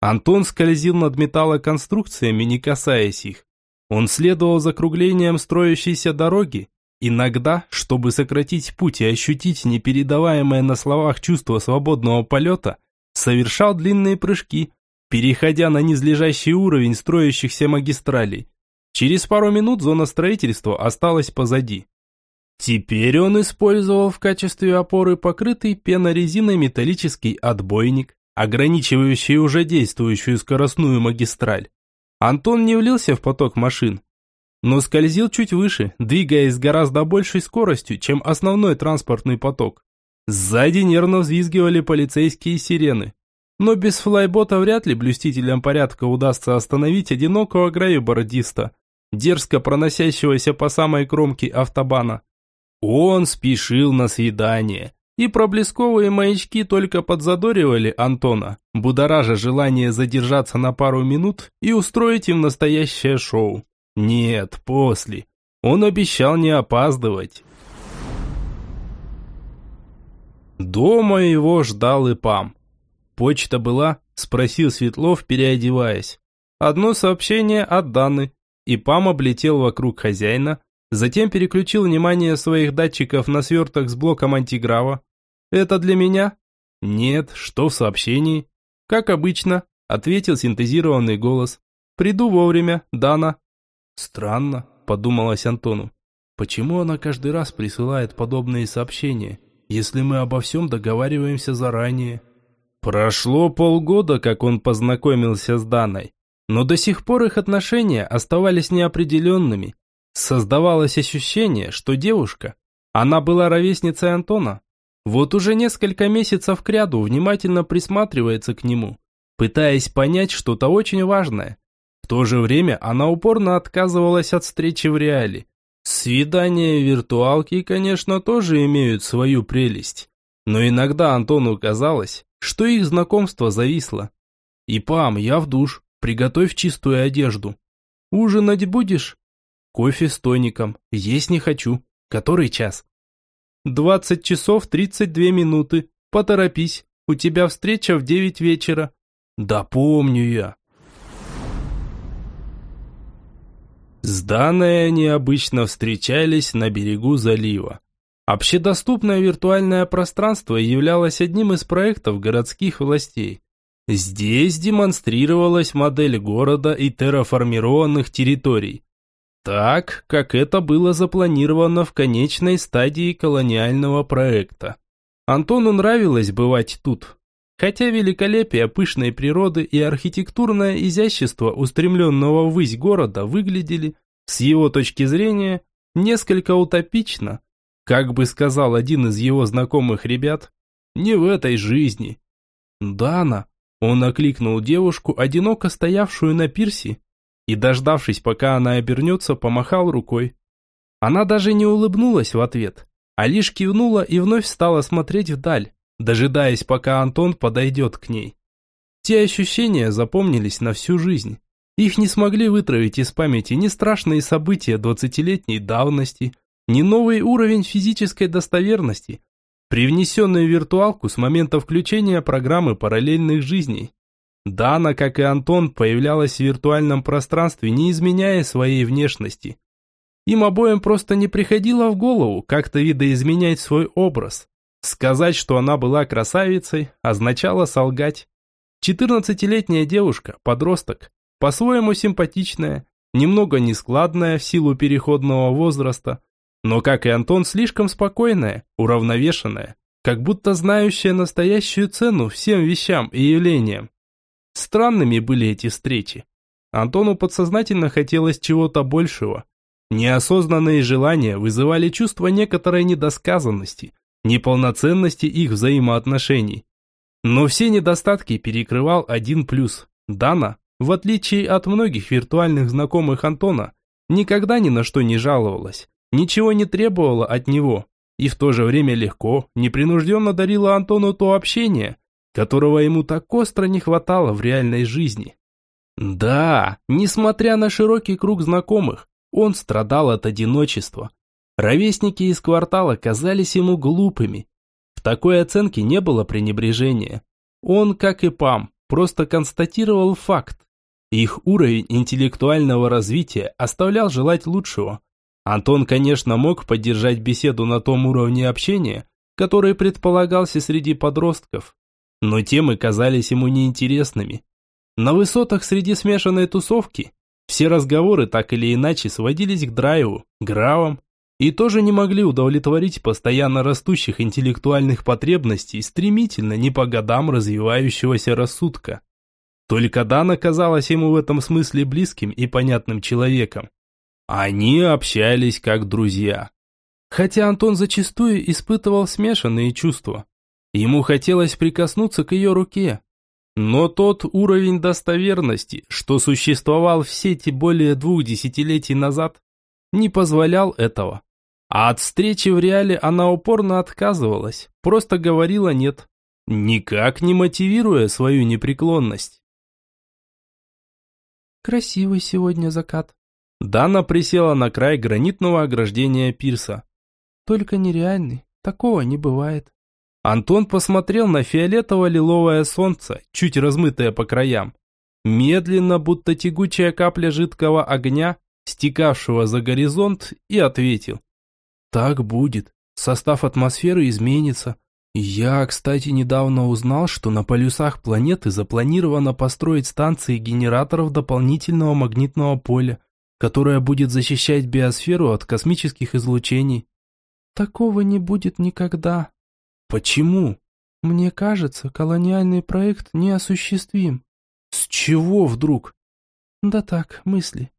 A: Антон скользил над металлоконструкциями, не касаясь их. Он следовал закруглениям строящейся дороги, иногда, чтобы сократить путь и ощутить непередаваемое на словах чувство свободного полета, совершал длинные прыжки, переходя на низлежащий уровень строящихся магистралей. Через пару минут зона строительства осталась позади. Теперь он использовал в качестве опоры покрытый пенорезиной металлический отбойник, ограничивающий уже действующую скоростную магистраль. Антон не влился в поток машин, но скользил чуть выше, двигаясь с гораздо большей скоростью, чем основной транспортный поток. Сзади нервно взвизгивали полицейские сирены. Но без флайбота вряд ли блюстителям порядка удастся остановить одинокого граю-бородиста, дерзко проносящегося по самой кромке автобана. Он спешил на свидание, и проблесковые маячки только подзадоривали Антона, будоража желание задержаться на пару минут и устроить им настоящее шоу. Нет, после. Он обещал не опаздывать. Дома его ждал ИПАМ. «Почта была?» – спросил Светлов, переодеваясь. Одно сообщение от Даны. ИПАМ облетел вокруг хозяина, затем переключил внимание своих датчиков на сверток с блоком антиграва, «Это для меня?» «Нет, что в сообщении?» «Как обычно», – ответил синтезированный голос. «Приду вовремя, Дана». «Странно», – подумалось Антону. «Почему она каждый раз присылает подобные сообщения, если мы обо всем договариваемся заранее?» Прошло полгода, как он познакомился с Даной, но до сих пор их отношения оставались неопределенными. Создавалось ощущение, что девушка, она была ровесницей Антона, вот уже несколько месяцев кряду внимательно присматривается к нему, пытаясь понять что-то очень важное. В то же время она упорно отказывалась от встречи в реале. Свидания виртуалки, конечно, тоже имеют свою прелесть. Но иногда Антону казалось, что их знакомство зависло. «И, пам, я в душ, приготовь чистую одежду. Ужинать будешь?» «Кофе с тоником, есть не хочу. Который час?» Двадцать часов тридцать две минуты. Поторопись, у тебя встреча в девять вечера. Да помню я. С Даной они обычно встречались на берегу залива. Общедоступное виртуальное пространство являлось одним из проектов городских властей. Здесь демонстрировалась модель города и терраформированных территорий, так, как это было запланировано в конечной стадии колониального проекта. Антону нравилось бывать тут. Хотя великолепие пышной природы и архитектурное изящество устремленного ввысь города выглядели, с его точки зрения, несколько утопично, как бы сказал один из его знакомых ребят, не в этой жизни. «Дана!» Он окликнул девушку, одиноко стоявшую на пирсе, и, дождавшись, пока она обернется, помахал рукой. Она даже не улыбнулась в ответ, а лишь кивнула и вновь стала смотреть вдаль, дожидаясь, пока Антон подойдет к ней. Те ощущения запомнились на всю жизнь. Их не смогли вытравить из памяти ни страшные события двадцатилетней давности, ни новый уровень физической достоверности, привнесенный в виртуалку с момента включения программы параллельных жизней. Дана, как и Антон, появлялась в виртуальном пространстве, не изменяя своей внешности. Им обоим просто не приходило в голову как-то видоизменять свой образ. Сказать, что она была красавицей, означало солгать. Четырнадцатилетняя девушка, подросток, по-своему симпатичная, немного нескладная в силу переходного возраста, но, как и Антон, слишком спокойная, уравновешенная, как будто знающая настоящую цену всем вещам и явлениям. Странными были эти встречи. Антону подсознательно хотелось чего-то большего. Неосознанные желания вызывали чувство некоторой недосказанности, неполноценности их взаимоотношений. Но все недостатки перекрывал один плюс. Дана, в отличие от многих виртуальных знакомых Антона, никогда ни на что не жаловалась. ничего не требовала от него, и в то же время легко, непринужденно дарила Антону то общение, которого ему так остро не хватало в реальной жизни. Да, несмотря на широкий круг знакомых, он страдал от одиночества. Ровесники из квартала казались ему глупыми. В такой оценке не было пренебрежения. Он, как и Пам, просто констатировал факт. Их уровень интеллектуального развития оставлял желать лучшего. Антон, конечно, мог поддержать беседу на том уровне общения, который предполагался среди подростков, но темы казались ему неинтересными. На высотах среди смешанной тусовки все разговоры так или иначе сводились к драйву, гравам, и тоже не могли удовлетворить постоянно растущих интеллектуальных потребностей стремительно не по годам развивающегося рассудка. Только Дана казалась ему в этом смысле близким и понятным человеком. Они общались как друзья. Хотя Антон зачастую испытывал смешанные чувства. Ему хотелось прикоснуться к ее руке. Но тот уровень достоверности, что существовал в сети более двух десятилетий назад, не позволял этого. А от встречи в реале она упорно отказывалась, просто говорила «нет», никак не мотивируя свою непреклонность.
D: «Красивый сегодня закат»,
A: Дана присела на край гранитного ограждения пирса.
D: Только нереальный, такого не бывает.
A: Антон посмотрел на фиолетово-лиловое солнце, чуть размытое по краям. Медленно, будто тягучая капля жидкого огня, стекавшего за горизонт, и ответил. Так будет. Состав атмосферы изменится. Я, кстати, недавно узнал, что на полюсах планеты запланировано построить станции генераторов дополнительного магнитного поля которая будет защищать биосферу от космических излучений.
D: Такого не будет никогда.
A: Почему?
D: Мне кажется, колониальный проект неосуществим.
A: С чего вдруг?
D: Да так, мысли.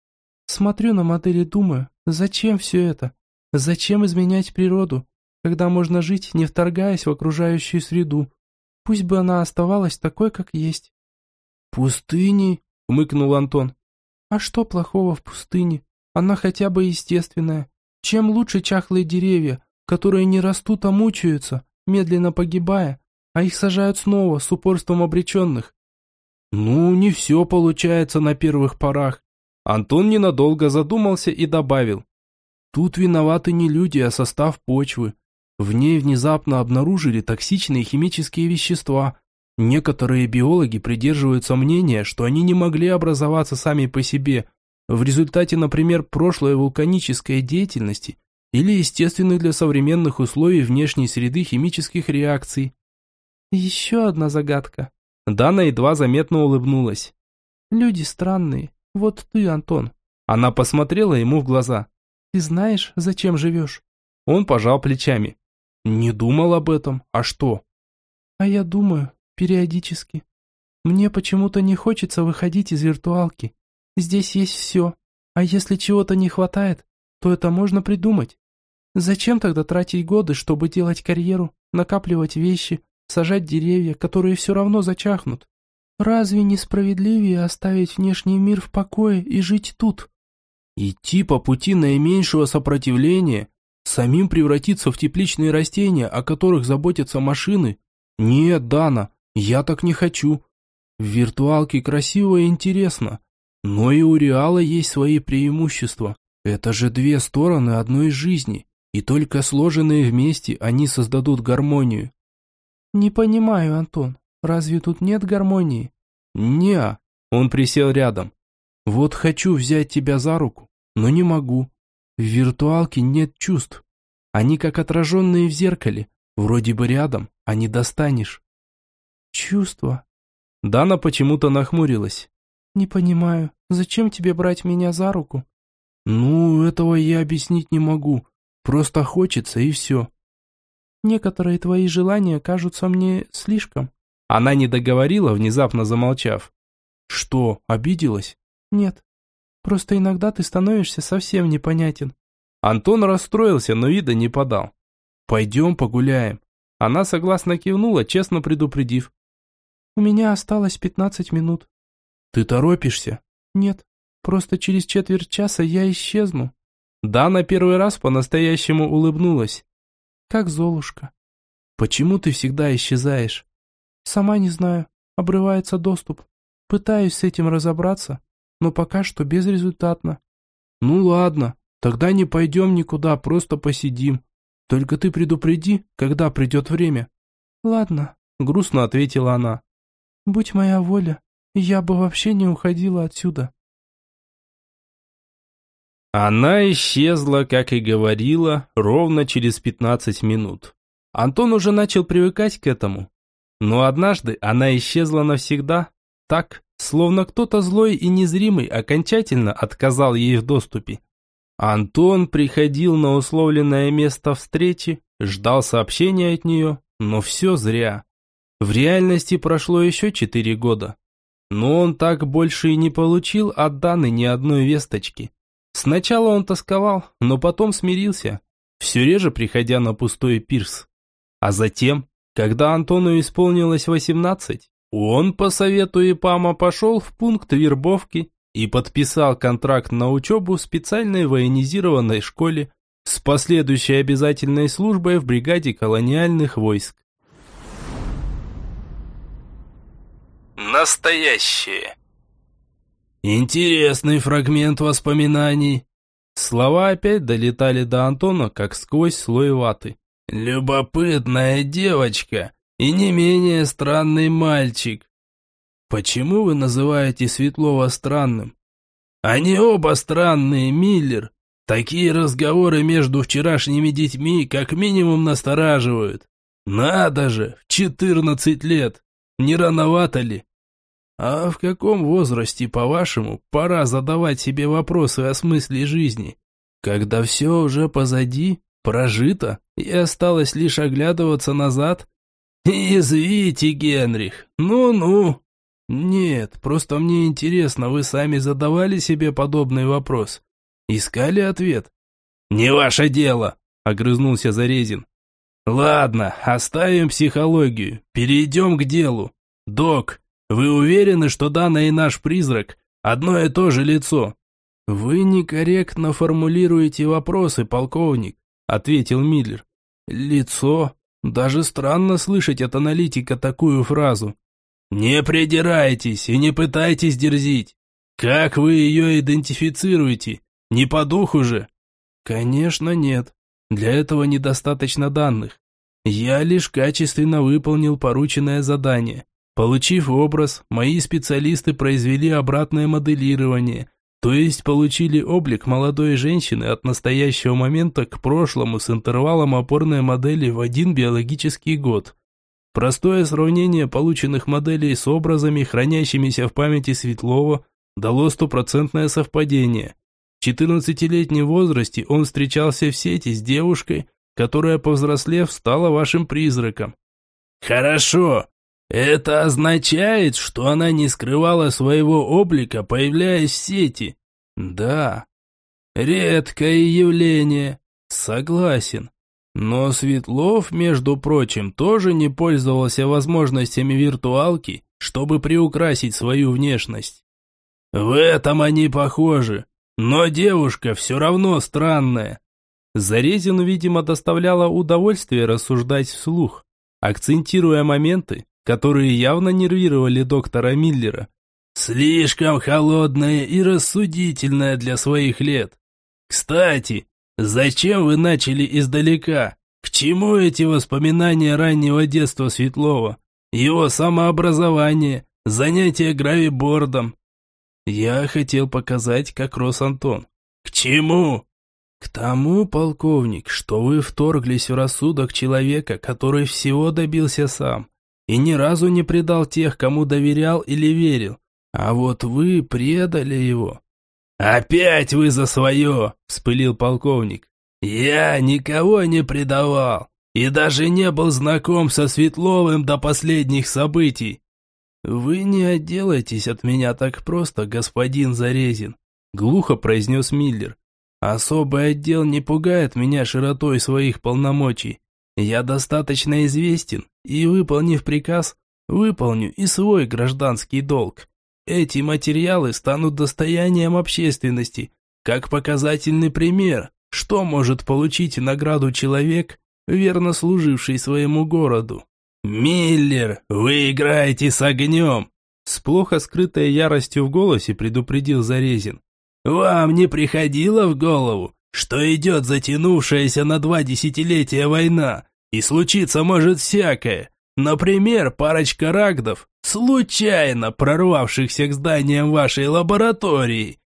D: Смотрю на модели думаю, зачем все это? Зачем изменять природу, когда можно жить, не вторгаясь в окружающую среду? Пусть бы она оставалась такой, как есть.
A: «Пустыни?» — умыкнул Антон.
D: А что плохого в пустыне? Она хотя бы естественная. Чем лучше чахлые деревья, которые не растут, а мучаются, медленно погибая, а их сажают снова с упорством обреченных.
A: Ну, не все получается на первых порах. Антон ненадолго задумался и добавил. Тут виноваты не люди, а состав почвы. В ней внезапно обнаружили токсичные химические вещества, Некоторые биологи придерживаются мнения, что они не могли образоваться сами по себе, в результате, например, прошлой вулканической деятельности или естественных для современных условий внешней среды химических реакций.
D: Еще одна загадка.
A: Дана едва заметно улыбнулась.
D: Люди странные. Вот ты, Антон.
A: Она посмотрела ему в глаза.
D: Ты знаешь, зачем живешь?
A: Он пожал плечами. Не думал об этом. А что?
D: А я думаю, Периодически. Мне почему-то не хочется выходить из виртуалки. Здесь есть все. А если чего-то не хватает, то это можно придумать. Зачем тогда тратить годы, чтобы делать карьеру, накапливать вещи, сажать деревья, которые все равно зачахнут? Разве несправедливее оставить внешний мир в покое и жить тут?
A: Идти по пути наименьшего сопротивления, самим превратиться в тепличные растения, о которых заботятся машины? Нет, Дана, я так не хочу. В виртуалке красиво и интересно, но и у реала есть свои преимущества. Это же две стороны одной жизни, и только сложенные вместе они создадут гармонию.
D: Не понимаю, Антон, разве тут нет гармонии?
A: Не, он присел рядом. Вот хочу взять тебя за руку, но не могу. В виртуалке нет чувств. Они как отраженные в зеркале, вроде бы рядом, а не достанешь.
D: Чувства.
A: Дана почему-то нахмурилась.
D: Не понимаю, зачем тебе брать меня за руку?
A: Ну, этого я объяснить не могу. Просто хочется и все.
D: Некоторые твои желания кажутся мне слишком.
A: Она не договорила, внезапно замолчав. Что, обиделась?
D: Нет. Просто иногда ты становишься совсем непонятен.
A: Антон расстроился, но вида не подал. Пойдем погуляем. Она согласно кивнула, честно предупредив.
D: У меня осталось пятнадцать минут.
A: Ты торопишься?
D: Нет, просто через четверть часа я исчезну.
A: Дана первый раз по-настоящему улыбнулась.
D: «Как Золушка».
A: «Почему ты всегда исчезаешь?»
D: «Сама не знаю. Обрывается доступ. Пытаюсь с этим разобраться, но пока что безрезультатно».
A: «Ну ладно, тогда не пойдем никуда, просто посидим. Только ты предупреди, когда придет время».
D: «Ладно», —
A: грустно ответила она.
D: «Будь моя воля, я бы вообще не уходила отсюда».
A: Она исчезла, как и говорила, ровно через 15 минут. Антон уже начал привыкать к этому. Но однажды она исчезла навсегда, так, словно кто-то злой и незримый окончательно отказал ей в доступе. Антон приходил на условленное место встречи, ждал сообщения от нее, но все зря. В реальности прошло еще четыре года. Но он так больше и не получил от Даны ни одной весточки. Сначала он тосковал, но потом смирился, все реже приходя на пустой пирс. А затем, когда Антону исполнилось 18, он по совету ИПАМа пошел в пункт вербовки и подписал контракт на учебу в специальной военизированной школе с последующей обязательной службой в бригаде колониальных войск.
C: Настоящее.
B: Интересный фрагмент воспоминаний.
A: Слова опять долетали до Антона, как сквозь слой ваты.
B: Любопытная девочка и не менее странный мальчик.
A: Почему вы называете Светлова странным?
B: Они оба странные, Миллер. Такие разговоры между вчерашними детьми как минимум настораживают. Надо же, в четырнадцать лет. Не рановато ли?
A: А в каком возрасте, по-вашему, пора задавать себе вопросы о смысле жизни? Когда все уже позади, прожито, и осталось лишь оглядываться назад?
B: Извините, Генрих, ну-ну.
A: Нет, просто мне интересно, вы сами задавали себе подобный вопрос? Искали ответ?
B: Не ваше дело,
A: огрызнулся Зарезин.
B: Ладно, оставим психологию, перейдем к делу. Док, вы уверены, что Дана и наш призрак одно и то же лицо?
A: Вы некорректно формулируете вопросы, полковник, ответил Миллер. Лицо? Даже странно слышать от аналитика такую фразу.
B: Не придирайтесь и не пытайтесь дерзить. Как вы ее идентифицируете? Не по духу же?
A: Конечно, нет. Для этого недостаточно данных. Я лишь качественно выполнил порученное задание. Получив образ, мои специалисты произвели обратное моделирование, то есть получили облик молодой женщины от настоящего момента к прошлому с интервалом опорной модели в один биологический год. Простое сравнение полученных моделей с образами, хранящимися в памяти Светлова, дало стопроцентное совпадение. В 14-летнем возрасте он встречался в сети с девушкой, которая, повзрослев, стала вашим призраком.
B: «Хорошо, это означает, что она не скрывала своего облика, появляясь в сети.
A: Да. Редкое явление. Согласен. Но Светлов, между прочим, тоже не пользовался возможностями виртуалки, чтобы приукрасить свою внешность.
B: В этом они похожи. Но девушка все равно странная.
A: Зарезину, видимо, доставляло удовольствие рассуждать вслух, акцентируя моменты, которые явно нервировали доктора Миллера.
B: Слишком холодная и рассудительная для своих лет. Кстати, зачем вы начали издалека? К чему эти воспоминания раннего детства Светлова? Его самообразование, занятия гравибордом.
A: Я хотел показать, как рос Антон.
B: К чему?
A: К тому, полковник, что вы вторглись в рассудок человека, который всего добился сам и ни разу не предал тех, кому доверял или верил. А вот вы предали его».
B: «Опять вы за свое!» – вспылил полковник. «Я никого не предавал и даже не был знаком со Светловым до последних событий».
A: «Вы не отделаетесь от меня так просто, господин Зарезин», – глухо произнес Миллер. «Особый отдел не пугает меня широтой своих полномочий. Я достаточно известен, и, выполнив приказ, выполню и свой гражданский долг. Эти материалы станут достоянием общественности,
B: как показательный пример, что может получить награду человек, верно служивший своему городу. «Миллер, вы играете с огнем!» С плохо скрытой яростью в голосе предупредил Зарезин. «Вам не приходило в голову, что идет затянувшаяся на два десятилетия война, и случиться может всякое. Например, парочка рагдов, случайно прорвавшихся к зданиям вашей лаборатории.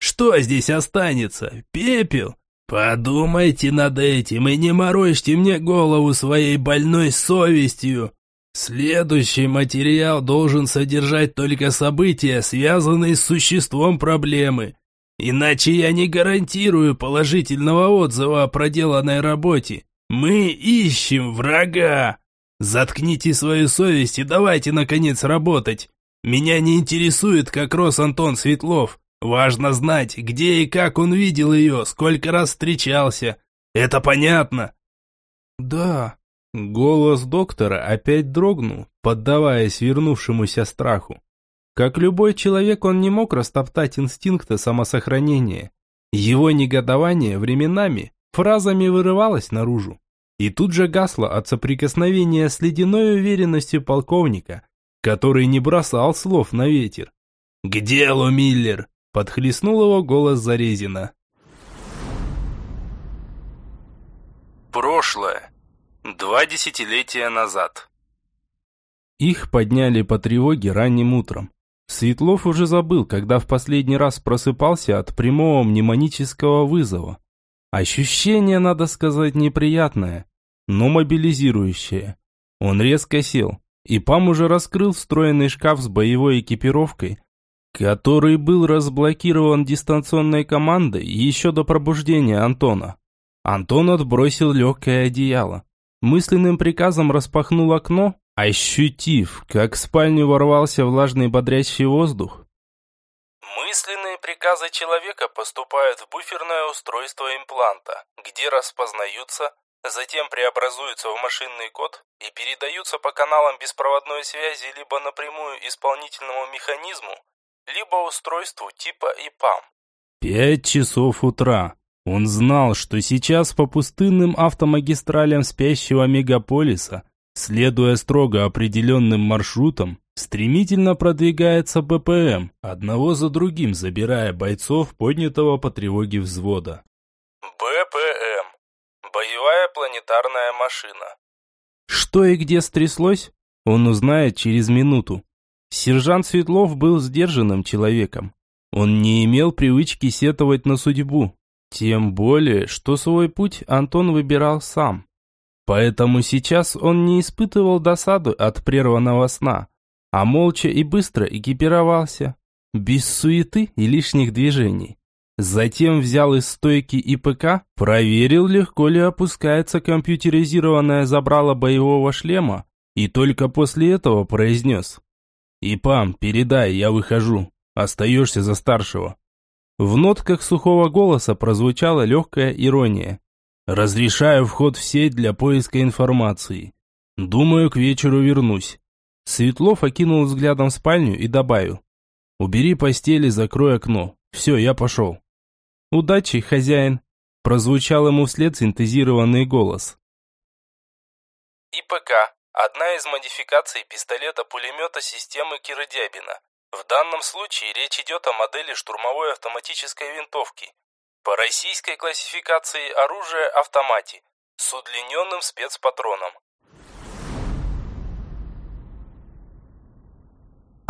B: Что здесь останется? Пепел? Подумайте над этим и не морочьте мне голову своей больной совестью. Следующий материал должен содержать только события, связанные с существом проблемы. Иначе я не гарантирую положительного отзыва о проделанной работе. Мы ищем врага. Заткните свою совесть и давайте, наконец, работать. Меня не интересует, как рос Антон Светлов. Важно знать, где и как он видел ее, сколько раз встречался. Это понятно?
A: Да. Голос доктора опять дрогнул, поддаваясь вернувшемуся страху. Как любой человек, он не мог растоптать инстинкта самосохранения. Его негодование временами фразами вырывалось наружу. И тут же гасло от соприкосновения с ледяной уверенностью полковника, который не бросал слов на ветер.
B: «К делу, Миллер!» – подхлестнул его голос Зарезина.
C: Прошлое. Два десятилетия назад.
A: Их подняли по тревоге ранним утром. Светлов уже забыл, когда в последний раз просыпался от прямого мнемонического вызова. Ощущение, надо сказать, неприятное, но мобилизирующее. Он резко сел, и Пам уже раскрыл встроенный шкаф с боевой экипировкой, который был разблокирован дистанционной командой еще до пробуждения Антона. Антон отбросил легкое одеяло. Мысленным приказом распахнул окно, ощутив, как в спальню ворвался влажный бодрящий воздух,
C: Мысленные приказы человека поступают в буферное устройство импланта, где распознаются, затем преобразуются в машинный код и передаются по каналам беспроводной связи либо напрямую исполнительному механизму, либо устройству типа ИПАМ.
A: Пять часов утра. Он знал, что сейчас по пустынным автомагистралям спящего мегаполиса, следуя строго определенным маршрутам, Стремительно продвигается БПМ, одного за другим забирая бойцов поднятого по тревоге взвода.
C: БПМ. Боевая планетарная машина.
A: Что и где стряслось, он узнает через минуту. Сержант Светлов был сдержанным человеком. Он не имел привычки сетовать на судьбу. Тем более, что свой путь Антон выбирал сам. Поэтому сейчас он не испытывал досады от прерванного сна а молча и быстро экипировался, без суеты и лишних движений. Затем взял из стойки ИПК, проверил, легко ли опускается компьютеризированное забрало боевого шлема, и только после этого произнес «ИПАМ, передай, я выхожу, остаешься за старшего». В нотках сухого голоса прозвучала легкая ирония. «Разрешаю вход в сеть для поиска информации. Думаю, к вечеру вернусь. Светлов окинул взглядом спальню и добавил. «Убери постель и закрой окно. Все, я пошел». «Удачи, хозяин!» Прозвучал ему вслед синтезированный голос.
C: ИПК – одна из модификаций пистолета-пулемета системы Киродябина. В данном случае речь идет о модели штурмовой автоматической винтовки. По российской классификации оружие автомати с удлиненным спецпатроном.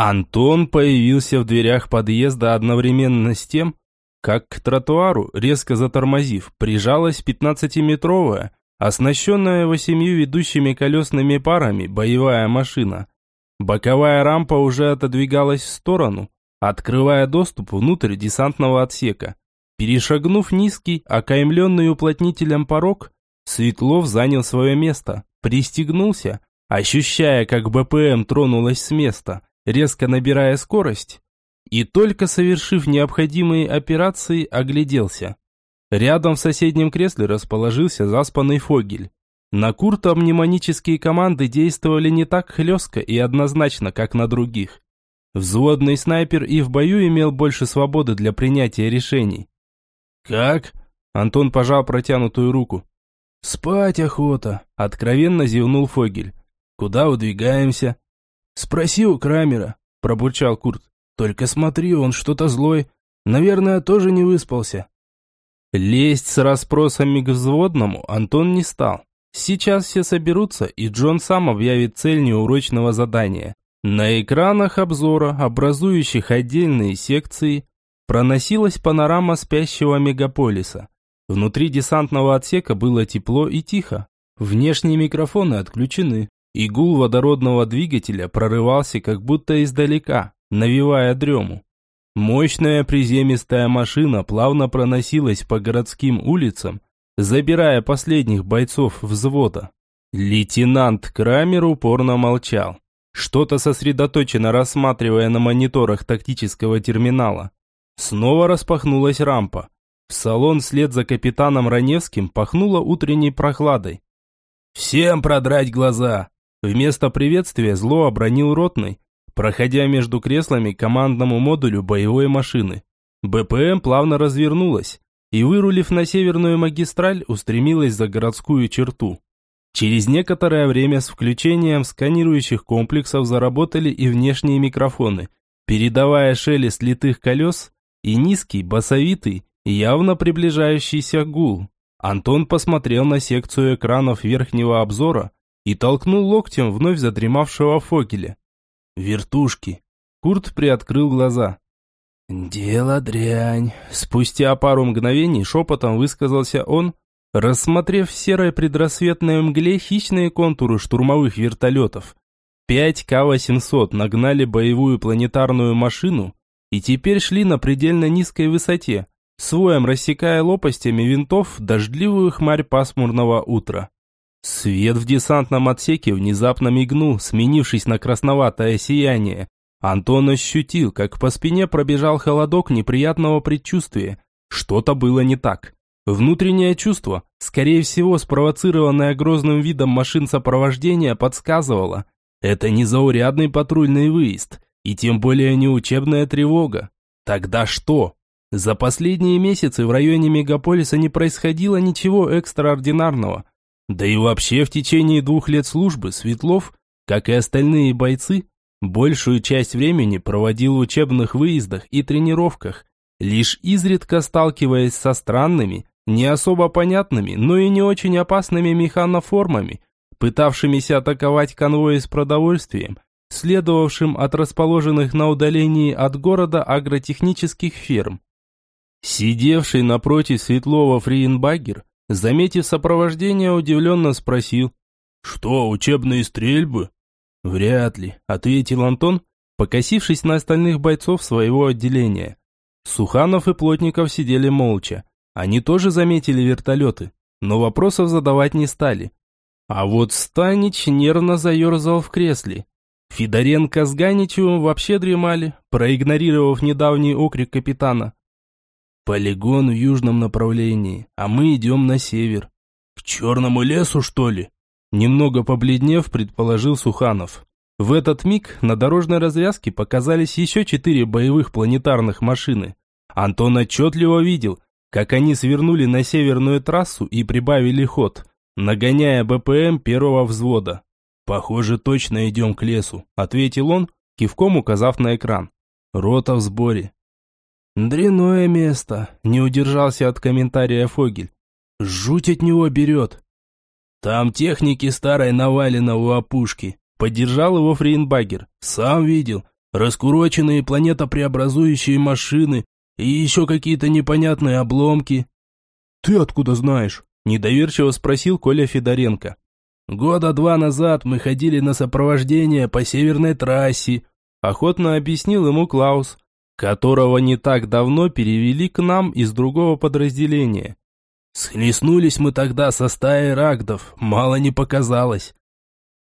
A: Антон появился в дверях подъезда одновременно с тем, как к тротуару, резко затормозив, прижалась пятнадцатиметровая, оснащенная восемью ведущими колесными парами боевая машина. Боковая рампа уже отодвигалась в сторону, открывая доступ внутрь десантного отсека. Перешагнув низкий, окаймленный уплотнителем порог, Светлов занял свое место, пристегнулся, ощущая, как БПМ тронулась с места – резко набирая скорость, и только совершив необходимые операции, огляделся. Рядом в соседнем кресле расположился заспанный Фогель. На Курта мнемонические команды действовали не так хлестко и однозначно, как на других. Взводный снайпер и в бою имел больше свободы для принятия решений.
B: «Как?»
A: Антон пожал протянутую руку.
B: «Спать охота», — откровенно зевнул Фогель. «Куда выдвигаемся?» «Спроси у Крамера», — пробурчал Курт. «Только смотри, он что-то злой. Наверное, тоже не выспался».
A: Лезть с расспросами к взводному Антон не стал. Сейчас все соберутся, и Джон сам объявит цель неурочного задания. На экранах обзора, образующих отдельные секции, проносилась панорама спящего мегаполиса. Внутри десантного отсека было тепло и тихо. Внешние микрофоны отключены, и гул водородного двигателя прорывался как будто издалека, навевая дрему. Мощная приземистая машина плавно проносилась по городским улицам, забирая последних бойцов взвода. Лейтенант Крамер упорно молчал, что-то сосредоточенно рассматривая на мониторах тактического терминала. Снова распахнулась рампа. В салон вслед за капитаном Раневским пахнуло утренней прохладой.
B: «Всем продрать глаза!»
A: Вместо приветствия зло обронил ротный, проходя между креслами к командному модулю боевой машины. БПМ плавно развернулась и, вырулив на северную магистраль, устремилась за городскую черту. Через некоторое время с включением сканирующих комплексов заработали и внешние микрофоны, передавая шелест литых колес и низкий, басовитый, явно приближающийся гул. Антон посмотрел на секцию экранов верхнего обзора и толкнул локтем вновь задремавшего Фогеля. «Вертушки!» Курт приоткрыл глаза.
B: «Дело дрянь!»
A: Спустя пару мгновений шепотом высказался он, рассмотрев в серой предрассветной мгле хищные контуры штурмовых вертолетов. Пять К-800 нагнали боевую планетарную машину и теперь шли на предельно низкой высоте, своем рассекая лопастями винтов дождливую хмарь пасмурного утра. Свет в десантном отсеке внезапно мигнул, сменившись на красноватое сияние. Антон ощутил, как по спине пробежал холодок неприятного предчувствия. Что-то было не так. Внутреннее чувство, скорее всего спровоцированное грозным видом машин сопровождения, подсказывало. Это не заурядный патрульный выезд, и тем более не учебная тревога. Тогда что? За последние месяцы в районе мегаполиса не происходило ничего экстраординарного. Да и вообще в течение двух лет службы Светлов, как и остальные бойцы, большую часть времени проводил в учебных выездах и тренировках, лишь изредка сталкиваясь со странными, не особо понятными, но и не очень опасными механоформами, пытавшимися атаковать конвои с продовольствием, следовавшим от расположенных на удалении от города агротехнических ферм. Сидевший напротив Светлова Фриенбагер, заметив сопровождение, удивленно спросил.
B: «Что, учебные стрельбы?»
A: «Вряд ли», — ответил Антон, покосившись на остальных бойцов своего отделения. Суханов и Плотников сидели молча. Они тоже заметили вертолеты, но вопросов задавать не стали. А вот Станич нервно заерзал в кресле. Федоренко с Ганичевым вообще дремали, проигнорировав недавний окрик капитана. Полигон в южном направлении, а мы идем на север.
B: К черному лесу, что ли?
A: Немного побледнев, предположил Суханов. В этот миг на дорожной развязке показались еще четыре боевых планетарных машины. Антон отчетливо видел, как они свернули на северную трассу и прибавили ход, нагоняя БПМ первого взвода. «Похоже, точно идем к лесу», — ответил он, кивком указав на экран. «Рота в сборе. «Дряное место», – не удержался от комментария Фогель. «Жуть от него берет».
B: «Там техники старой навалено у опушки», – поддержал его Фрейнбагер. «Сам видел. Раскуроченные планетопреобразующие машины и еще какие-то непонятные обломки».
A: «Ты откуда знаешь?» – недоверчиво спросил Коля Федоренко.
B: «Года два назад мы ходили на сопровождение по северной трассе», –
A: охотно объяснил ему Клаус которого не так давно перевели к нам из другого подразделения.
B: Схлестнулись мы тогда со стаей рагдов, мало не показалось.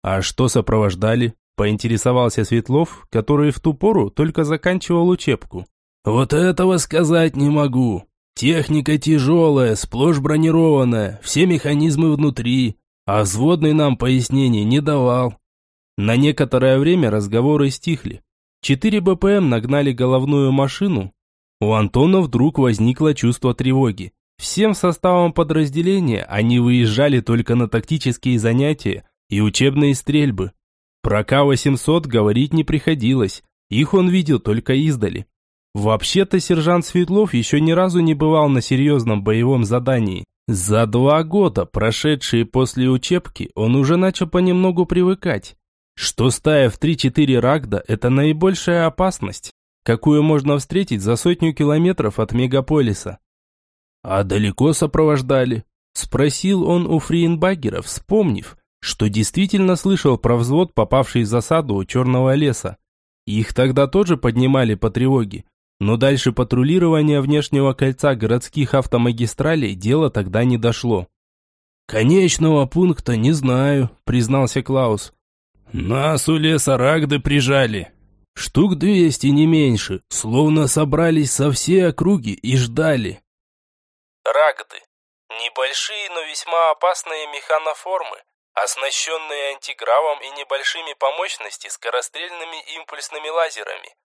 A: А что сопровождали? Поинтересовался Светлов, который в ту пору только заканчивал учебку.
B: Вот этого сказать не могу. Техника тяжелая, сплошь бронированная, все механизмы внутри, а взводный нам пояснений не давал.
A: На некоторое время разговоры стихли. Четыре БПМ нагнали головную машину У Антона вдруг возникло чувство тревоги. Всем составом подразделения они выезжали только на тактические занятия и учебные стрельбы. Про К-800 говорить не приходилось, их он видел только издали. Вообще-то сержант Светлов еще ни разу не бывал на серьезном боевом задании. За два года, прошедшие после учебки, он уже начал понемногу привыкать, что стая в 3-4 рагда – это наибольшая опасность, какую можно встретить за сотню километров от мегаполиса. «А далеко сопровождали?» – спросил он у фриенбаггера, вспомнив, что действительно слышал про взвод, попавший в засаду у Черного леса. Их тогда тоже поднимали по тревоге, но дальше патрулирования внешнего кольца городских автомагистралей дело тогда не дошло. «Конечного пункта не знаю», – признался Клаус.
B: «Нас у леса Рагды прижали».
A: «Штук двести, не меньше, словно собрались со всей округи и ждали».
C: Рагды. Небольшие, но весьма опасные механоформы, оснащенные антигравом и небольшими по мощности скорострельными импульсными лазерами.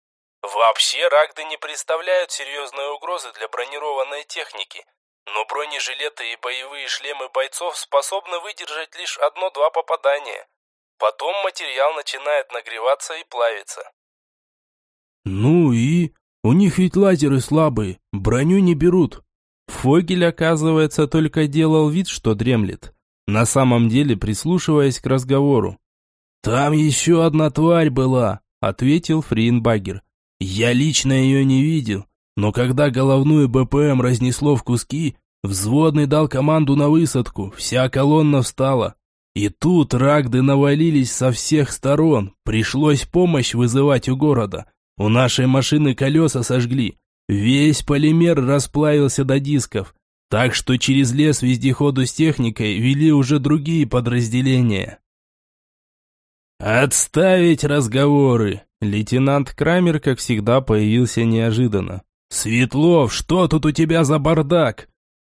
C: Вообще рагды не представляют серьезной угрозы для бронированной техники, но бронежилеты и боевые шлемы бойцов способны выдержать лишь одно-два попадания. Потом материал начинает нагреваться и плавиться.
A: «Ну и? У них ведь лазеры слабые, броню не берут». Фогель, оказывается, только делал вид, что дремлет, на самом деле прислушиваясь к разговору. «Там еще одна тварь была», — ответил Фринбагер. Я лично ее не видел, но когда головную БПМ разнесло в куски, взводный дал команду на высадку, вся колонна встала. И тут рагды навалились со всех сторон, пришлось помощь вызывать у города. У нашей машины колеса сожгли, весь полимер расплавился до дисков, так что через лес вездеходу с техникой вели уже другие подразделения. «Отставить разговоры!» Лейтенант Крамер, как всегда, появился неожиданно. «Светлов, что тут у тебя за бардак?»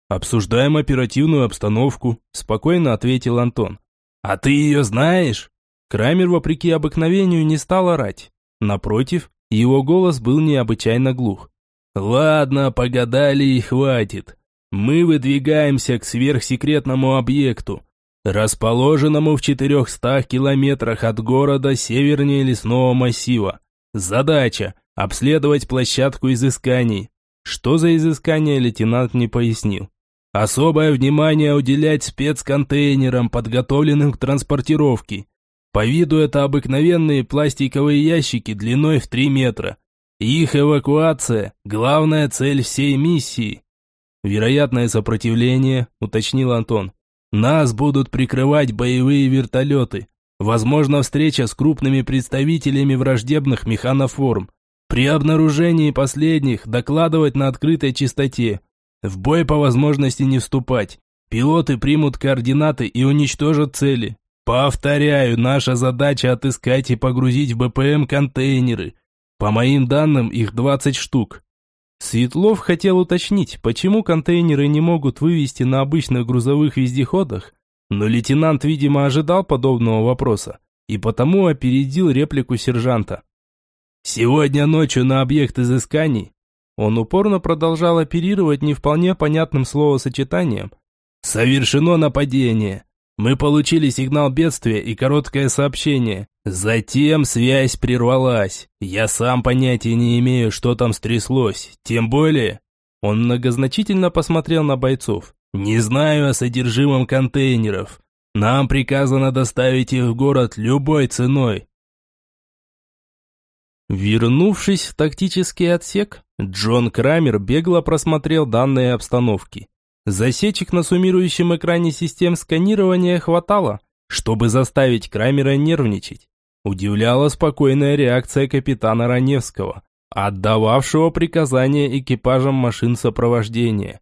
A: «Обсуждаем оперативную обстановку», – спокойно ответил Антон. «А ты ее знаешь?» Крамер, вопреки обыкновению, не стал орать. Напротив, его голос был необычайно глух. «Ладно, погадали и хватит. Мы выдвигаемся к сверхсекретному объекту расположенному в 400 километрах от города севернее лесного массива. Задача – обследовать площадку изысканий. Что за изыскания, лейтенант не пояснил. Особое внимание уделять спецконтейнерам, подготовленным к транспортировке. По виду это обыкновенные пластиковые ящики длиной в 3 метра. Их эвакуация – главная цель всей миссии. Вероятное сопротивление, уточнил Антон. Нас будут прикрывать боевые вертолеты. Возможно, встреча с крупными представителями враждебных механоформ. При обнаружении последних докладывать на открытой частоте. В бой по возможности не вступать. Пилоты примут координаты и уничтожат цели. Повторяю, наша задача отыскать и погрузить в БПМ контейнеры. По моим данным, их 20 штук. Светлов хотел уточнить, почему контейнеры не могут вывести на обычных грузовых вездеходах, но лейтенант, видимо, ожидал подобного вопроса и потому опередил реплику сержанта. «Сегодня ночью на объект изысканий» он упорно продолжал оперировать не вполне понятным словосочетанием. «Совершено нападение. Мы получили сигнал бедствия и короткое сообщение. Затем связь прервалась. Я сам понятия не имею, что там стряслось. Тем более, он многозначительно посмотрел на бойцов. Не знаю о содержимом контейнеров. Нам приказано доставить их в город любой ценой. Вернувшись в тактический отсек, Джон Крамер бегло просмотрел данные обстановки. Засечек на суммирующем экране систем сканирования хватало, чтобы заставить Крамера нервничать. Удивляла спокойная реакция капитана Раневского, отдававшего приказания экипажам машин сопровождения.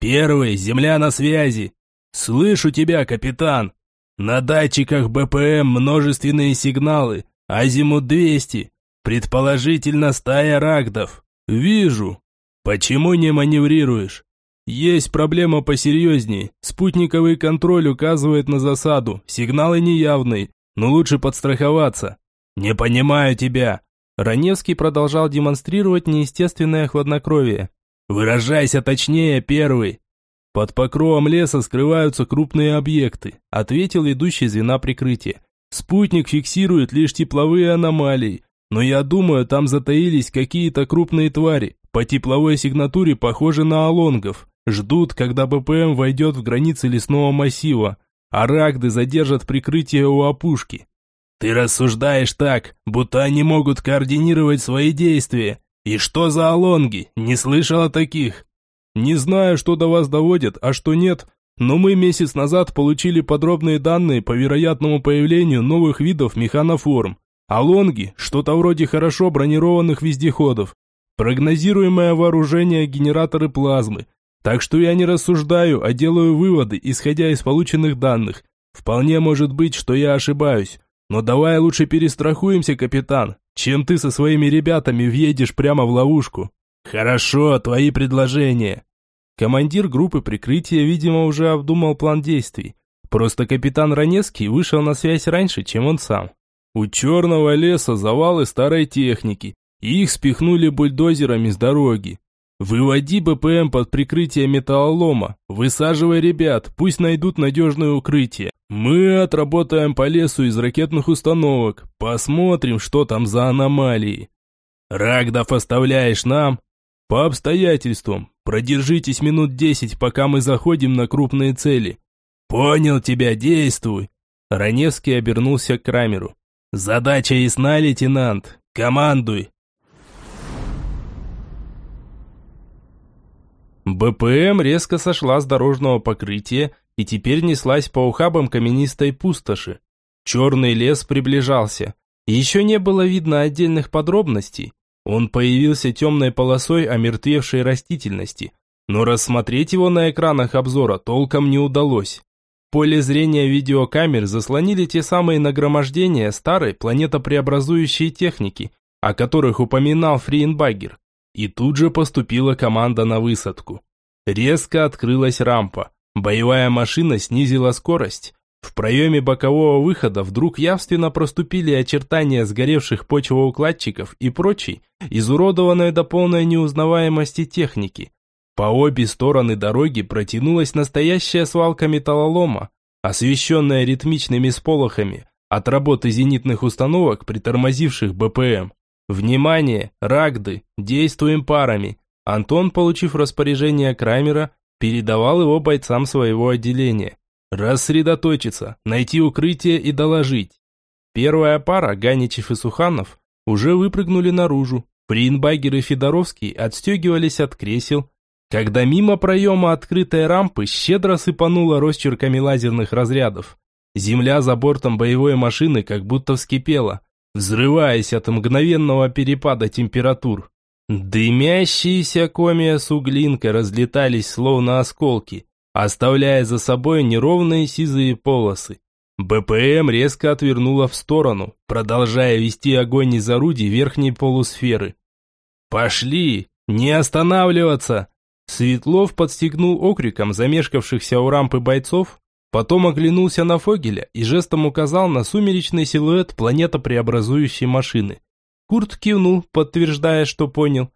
A: «Первый, земля на связи! Слышу тебя, капитан! На датчиках БПМ множественные сигналы, азимут 200, предположительно стая рагдов. Вижу. Почему не маневрируешь? Есть проблема посерьезней. Спутниковый контроль указывает на засаду. Сигналы неявные, но лучше подстраховаться. Не понимаю тебя. Раневский продолжал демонстрировать неестественное хладнокровие.
B: «Выражайся точнее, первый!»
A: «Под покровом леса скрываются крупные объекты», ответил ведущий звена прикрытия. «Спутник фиксирует лишь тепловые аномалии, но я думаю, там затаились какие-то крупные твари. По тепловой сигнатуре похожи на алонгов. Ждут, когда БПМ войдет в границы лесного массива, а рагды задержат прикрытие у опушки.
B: Ты рассуждаешь так, будто они могут координировать свои действия. И что за алонги? Не слышал о таких.
A: Не знаю, что до вас доводит, а что нет, но мы месяц назад получили подробные данные по вероятному появлению новых видов механоформ. Алонги – что-то вроде хорошо бронированных вездеходов. Прогнозируемое вооружение – генераторы плазмы. Так что я не рассуждаю, а делаю выводы, исходя из полученных данных. Вполне может быть, что я ошибаюсь. Но давай лучше перестрахуемся, капитан, чем ты со своими ребятами въедешь прямо в ловушку.
B: Хорошо, твои предложения.
A: Командир группы прикрытия, видимо, уже обдумал план действий. Просто капитан Раневский вышел на связь раньше, чем он сам. У черного леса завалы старой техники, их спихнули бульдозерами с дороги. Выводи БПМ под прикрытие металлолома, высаживай ребят, пусть найдут надежное укрытие. Мы отработаем по лесу из ракетных установок, посмотрим, что там за аномалии. Рагдов оставляешь нам? По обстоятельствам. Продержитесь минут десять, пока мы заходим на крупные цели. Понял тебя, действуй. Раневский обернулся к Крамеру. Задача ясна, лейтенант. Командуй. БПМ резко сошла с дорожного покрытия и теперь неслась по ухабам каменистой пустоши. Черный лес приближался. Еще не было видно отдельных подробностей. Он появился темной полосой омертвевшей растительности, но рассмотреть его на экранах обзора толком не удалось. Поле зрения видеокамер заслонили те самые нагромождения старой планетопреобразующей техники, о которых упоминал Фриенбагер. И тут же поступила команда на высадку. Резко открылась рампа. Боевая машина снизила скорость. В проеме бокового выхода вдруг явственно проступили очертания сгоревших почвоукладчиков и прочей, изуродованной до полной неузнаваемости техники. По обе стороны дороги протянулась настоящая свалка металлолома, освещенная ритмичными сполохами от работы зенитных установок, притормозивших БПМ. Внимание, рагды, действуем парами. Антон, получив распоряжение Крамера, передавал его бойцам своего отделения. Рассредоточиться, найти укрытие и доложить. Первая пара, Ганичев и Суханов, уже выпрыгнули наружу. Приинбагер и Федоровский отстегивались от кресел, когда мимо проема открытой рампы щедро сыпануло росчерками лазерных разрядов. Земля за бортом боевой машины как будто вскипела, взрываясь от мгновенного перепада температур. Дымящиеся комья суглинка разлетались словно осколки, оставляя за собой неровные сизые полосы. БПМ резко отвернула в сторону, продолжая вести огонь из орудий верхней полусферы. «Пошли! Не останавливаться!» Светлов подстегнул окриком замешкавшихся у рампы бойцов, потом оглянулся на Фогеля и жестом указал на сумеречный силуэт планетопреобразующей машины. Курт кивнул, подтверждая, что понял.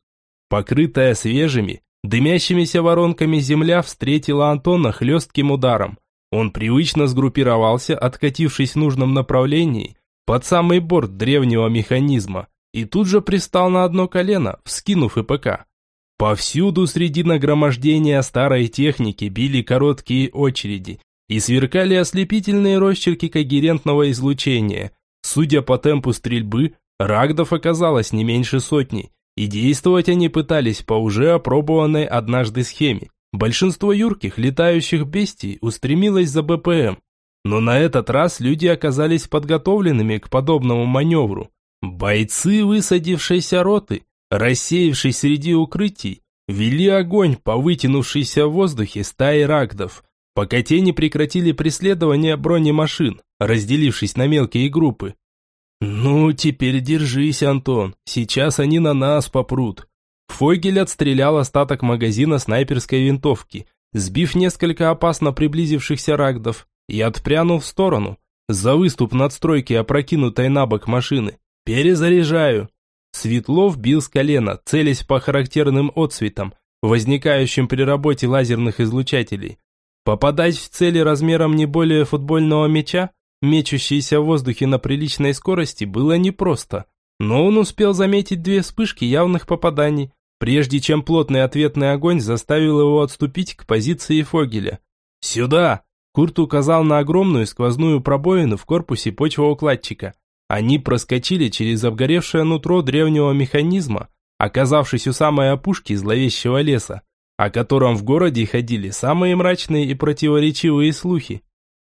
A: Покрытая свежими, дымящимися воронками земля встретила Антона хлестким ударом. Он привычно сгруппировался, откатившись в нужном направлении, под самый борт древнего механизма, и тут же пристал на одно колено, вскинув ИПК. Повсюду среди нагромождения старой техники били короткие очереди и сверкали ослепительные росчерки когерентного излучения. Судя по темпу стрельбы, Рагдов оказалось не меньше сотни, и действовать они пытались по уже опробованной однажды схеме. Большинство юрких летающих бестий устремилось за БПМ, но на этот раз люди оказались подготовленными к подобному маневру. Бойцы высадившейся роты, рассеявшись среди укрытий, вели огонь по вытянувшейся в воздухе стаи рагдов, пока те не прекратили преследование бронемашин, разделившись на мелкие группы. «Ну, теперь держись, Антон, сейчас они на нас попрут». Фойгель отстрелял остаток магазина снайперской винтовки, сбив несколько опасно приблизившихся рагдов, и отпрянул в сторону, за выступ надстройки опрокинутой на бок машины. «Перезаряжаю». Светлов бил с колена, целясь по характерным отцветам, возникающим при работе лазерных излучателей. Попадать в цели размером не более футбольного мяча, мечущиеся в воздухе на приличной скорости, было непросто. Но он успел заметить две вспышки явных попаданий, прежде чем плотный ответный огонь заставил его отступить к позиции Фогеля. «Сюда!» Курт указал на огромную сквозную пробоину в корпусе почвоукладчика. Они проскочили через обгоревшее нутро древнего механизма, оказавшись у самой опушки зловещего леса, о котором в городе ходили самые мрачные и противоречивые слухи.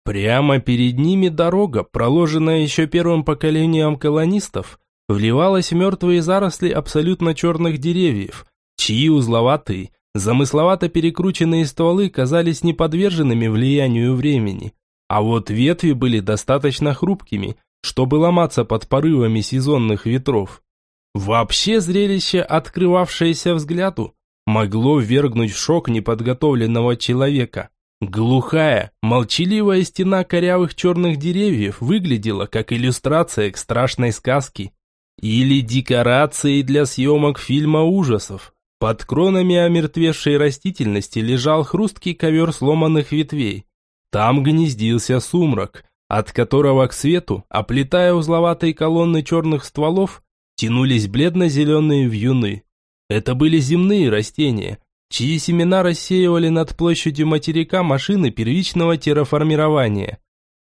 A: Прямо перед ними дорога, проложенная еще первым поколением колонистов, вливалась в мертвые заросли абсолютно черных деревьев, чьи узловатые, Замысловато перекрученные стволы казались неподверженными влиянию времени, а вот ветви были достаточно хрупкими, чтобы ломаться под порывами сезонных ветров. Вообще зрелище, открывавшееся взгляду, могло ввергнуть в шок неподготовленного человека. Глухая, молчаливая стена корявых черных деревьев выглядела как иллюстрация к страшной сказке или декорацией для съемок фильма ужасов. Под кронами омертвевшей растительности лежал хрусткий ковер сломанных ветвей. Там гнездился сумрак, от которого к свету, оплетая узловатые колонны черных стволов, тянулись бледно-зеленые вьюны. Это были земные растения, чьи семена рассеивали над площадью материка машины первичного терраформирования.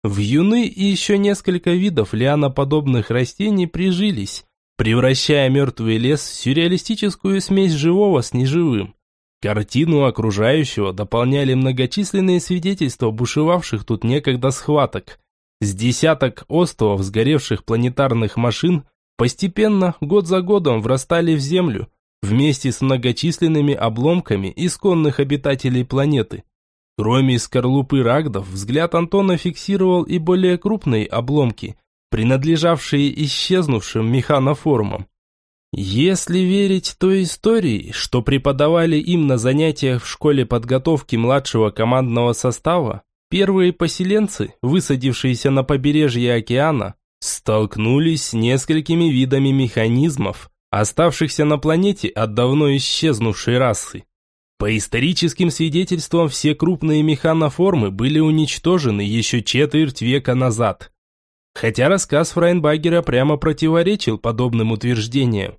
A: Вьюны и еще несколько видов лианоподобных растений прижились, превращая мертвый лес в сюрреалистическую смесь живого с неживым. Картину окружающего дополняли многочисленные свидетельства бушевавших тут некогда схваток. С десяток островов сгоревших планетарных машин постепенно, год за годом, врастали в Землю, вместе с многочисленными обломками исконных обитателей планеты. Кроме скорлупы рагдов, взгляд Антона фиксировал и более крупные обломки, принадлежавшие исчезнувшим механоформам. Если верить той истории, что преподавали им на занятиях в школе подготовки младшего командного состава, первые поселенцы, высадившиеся на побережье океана, столкнулись с несколькими видами механизмов, оставшихся на планете от давно исчезнувшей расы. По историческим свидетельствам, все крупные механоформы были уничтожены еще четверть века назад. Хотя рассказ Фрайнбагера прямо противоречил подобным утверждениям.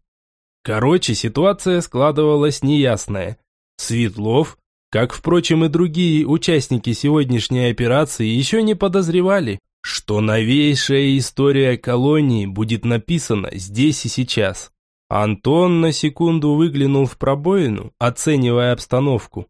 A: Короче, ситуация складывалась неясная. Светлов, как, впрочем, и другие участники сегодняшней операции, еще не подозревали, что новейшая история колонии будет написана здесь и сейчас. Антон на секунду выглянул в пробоину, оценивая обстановку.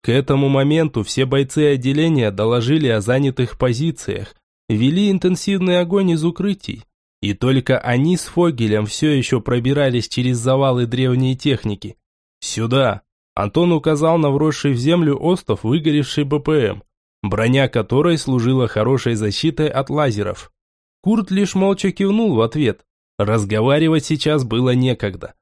A: К этому моменту все бойцы отделения доложили о занятых позициях, вели интенсивный огонь из укрытий, и только они с Фогелем все еще пробирались через завалы древней техники. «Сюда!» Антон указал на вросший в землю остов выгоревший БПМ, броня которой служила хорошей защитой от лазеров. Курт лишь молча кивнул в ответ. Разговаривать сейчас было некогда.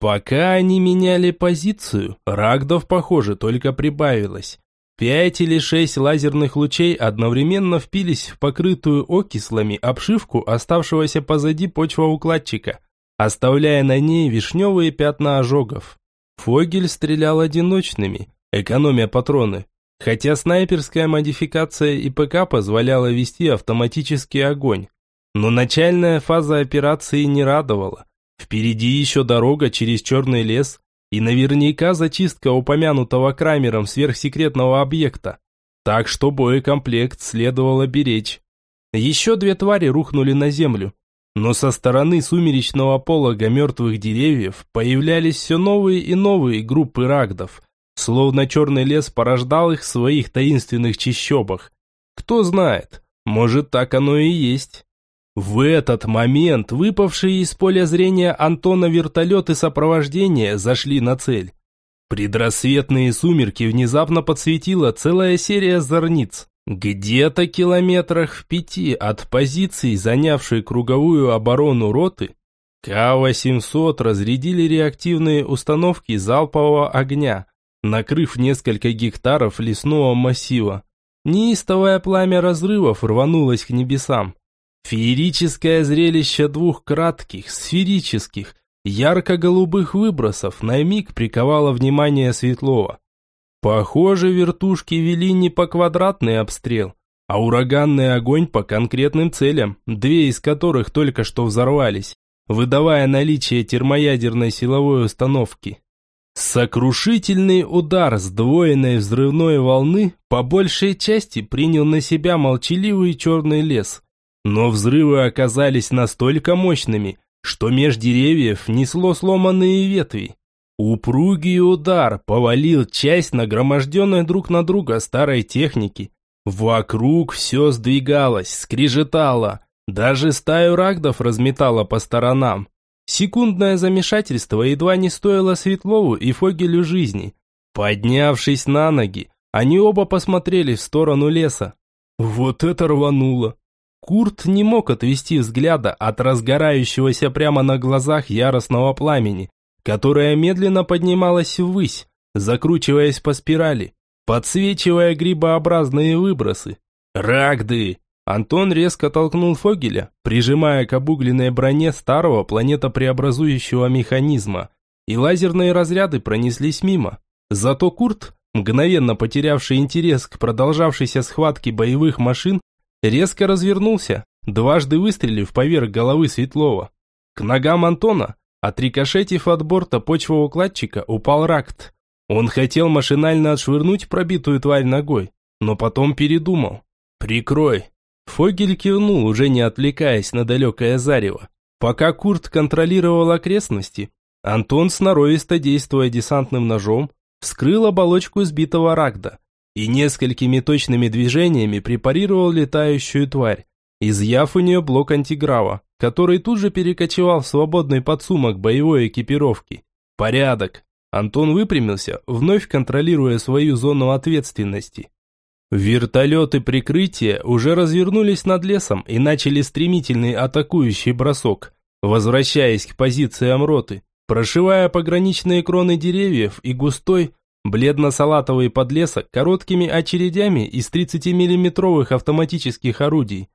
A: Пока они меняли позицию, рагдов, похоже, только прибавилось. Пять или шесть лазерных лучей одновременно впились в покрытую окислами обшивку оставшегося позади почвоукладчика, оставляя на ней вишневые пятна ожогов. Фогель стрелял одиночными, экономя патроны, хотя снайперская модификация ИПК позволяла вести автоматический огонь. Но начальная фаза операции не радовала. Впереди еще дорога через черный лес, и наверняка зачистка упомянутого Крамером сверхсекретного объекта. Так что боекомплект следовало беречь. Еще две твари рухнули на землю. Но со стороны сумеречного полога мертвых деревьев появлялись все новые и новые группы рагдов, словно черный лес порождал их в своих таинственных чащобах. Кто знает, может так оно и есть. В этот момент выпавшие из поля зрения Антона вертолеты сопровождения зашли на цель. Предрассветные сумерки внезапно подсветила целая серия зорниц. Где-то километрах в пяти от позиции, занявшей круговую оборону роты, К-800 разрядили реактивные установки залпового огня, накрыв несколько гектаров лесного массива. Неистовое пламя разрывов рванулось к небесам. Феерическое зрелище двух кратких, сферических, ярко-голубых выбросов на миг приковало внимание Светлова. Похоже, вертушки вели не по квадратный обстрел, а ураганный огонь по конкретным целям, две из которых только что взорвались, выдавая наличие термоядерной силовой установки. Сокрушительный удар сдвоенной взрывной волны по большей части принял на себя молчаливый черный лес. Но взрывы оказались настолько мощными, что меж деревьев несло сломанные ветви. Упругий удар повалил часть нагроможденной друг на друга старой техники. Вокруг все сдвигалось, скрежетало, даже стаю рагдов разметало по сторонам. Секундное замешательство едва не стоило Светлову и Фогелю жизни. Поднявшись на ноги, они оба посмотрели в сторону леса. Вот это рвануло! Курт не мог отвести взгляда от разгорающегося прямо на глазах яростного пламени, которое медленно поднималось ввысь, закручиваясь по спирали, подсвечивая грибообразные выбросы. «Рагды!» Антон резко толкнул Фогеля, прижимая к обугленной броне старого планетопреобразующего механизма, и лазерные разряды пронеслись мимо. Зато Курт, мгновенно потерявший интерес к продолжавшейся схватке боевых машин, резко развернулся, дважды выстрелив поверх головы Светлова. К ногам Антона, отрикошетив от борта почвоукладчика, упал ракт. Он хотел машинально отшвырнуть пробитую тварь ногой, но потом передумал. «Прикрой!» Фогель кивнул, уже не отвлекаясь на далекое зарево. Пока Курт контролировал окрестности, Антон, сноровисто действуя десантным ножом, вскрыл оболочку сбитого рагда и несколькими точными движениями препарировал летающую тварь, изъяв у нее блок антиграва, который тут же перекочевал в свободный подсумок боевой экипировки. Порядок. Антон выпрямился, вновь контролируя свою зону ответственности. Вертолеты прикрытия уже развернулись над лесом и начали стремительный атакующий бросок, возвращаясь к позициям роты, прошивая пограничные кроны деревьев и густой, бледно-салатовый подлесок короткими очередями из 30-миллиметровых автоматических орудий.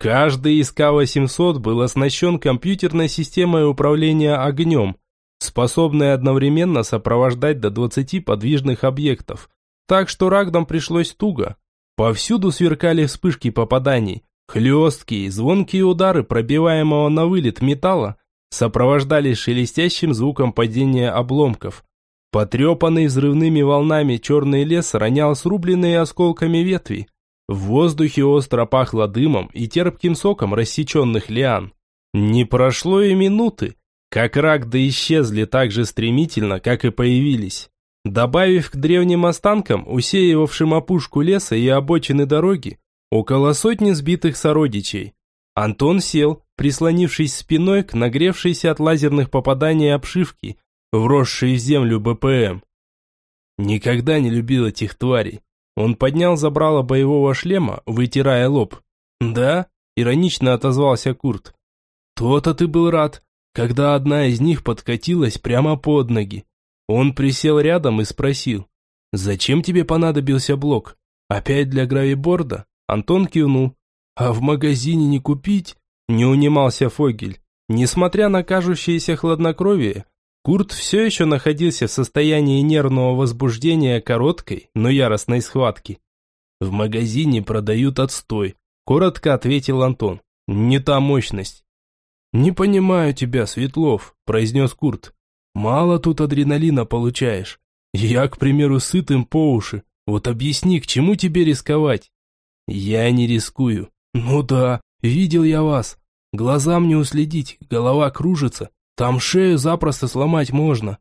A: Каждый из К-800 был оснащен компьютерной системой управления огнем, способной одновременно сопровождать до 20 подвижных объектов, так что рагдам пришлось туго. Повсюду сверкали вспышки попаданий. Хлесткие, звонкие удары пробиваемого на вылет металла сопровождались шелестящим звуком падения обломков. Потрепанный взрывными волнами черный лес ронял срубленные осколками ветви. В воздухе остро пахло дымом и терпким соком рассеченных лиан. Не прошло и минуты, как рагды исчезли так же стремительно, как и появились. Добавив к древним останкам, усеивавшим опушку леса и обочины дороги, около сотни сбитых сородичей. Антон сел, прислонившись спиной к нагревшейся от лазерных попаданий обшивки, вросшей в землю БПМ. Никогда не любил этих тварей. Он поднял забрало боевого шлема, вытирая лоб. «Да?» – иронично отозвался Курт. «То-то ты был рад, когда одна из них подкатилась прямо под ноги. Он присел рядом и спросил, «Зачем тебе понадобился блок? Опять для гравиборда?» Антон кивнул. «А в магазине не купить?» Не унимался Фогель. Несмотря на кажущееся хладнокровие, Курт все еще находился в состоянии нервного возбуждения короткой, но яростной схватки. «В магазине продают отстой», – коротко ответил Антон. «Не та мощность». «Не понимаю тебя, Светлов», – произнес Курт. Мало тут адреналина получаешь. Я, к примеру, сытым по уши. Вот объясни, к чему тебе рисковать? Я не рискую. Ну да, видел я вас. Глазам не уследить, голова кружится. Там шею запросто сломать можно.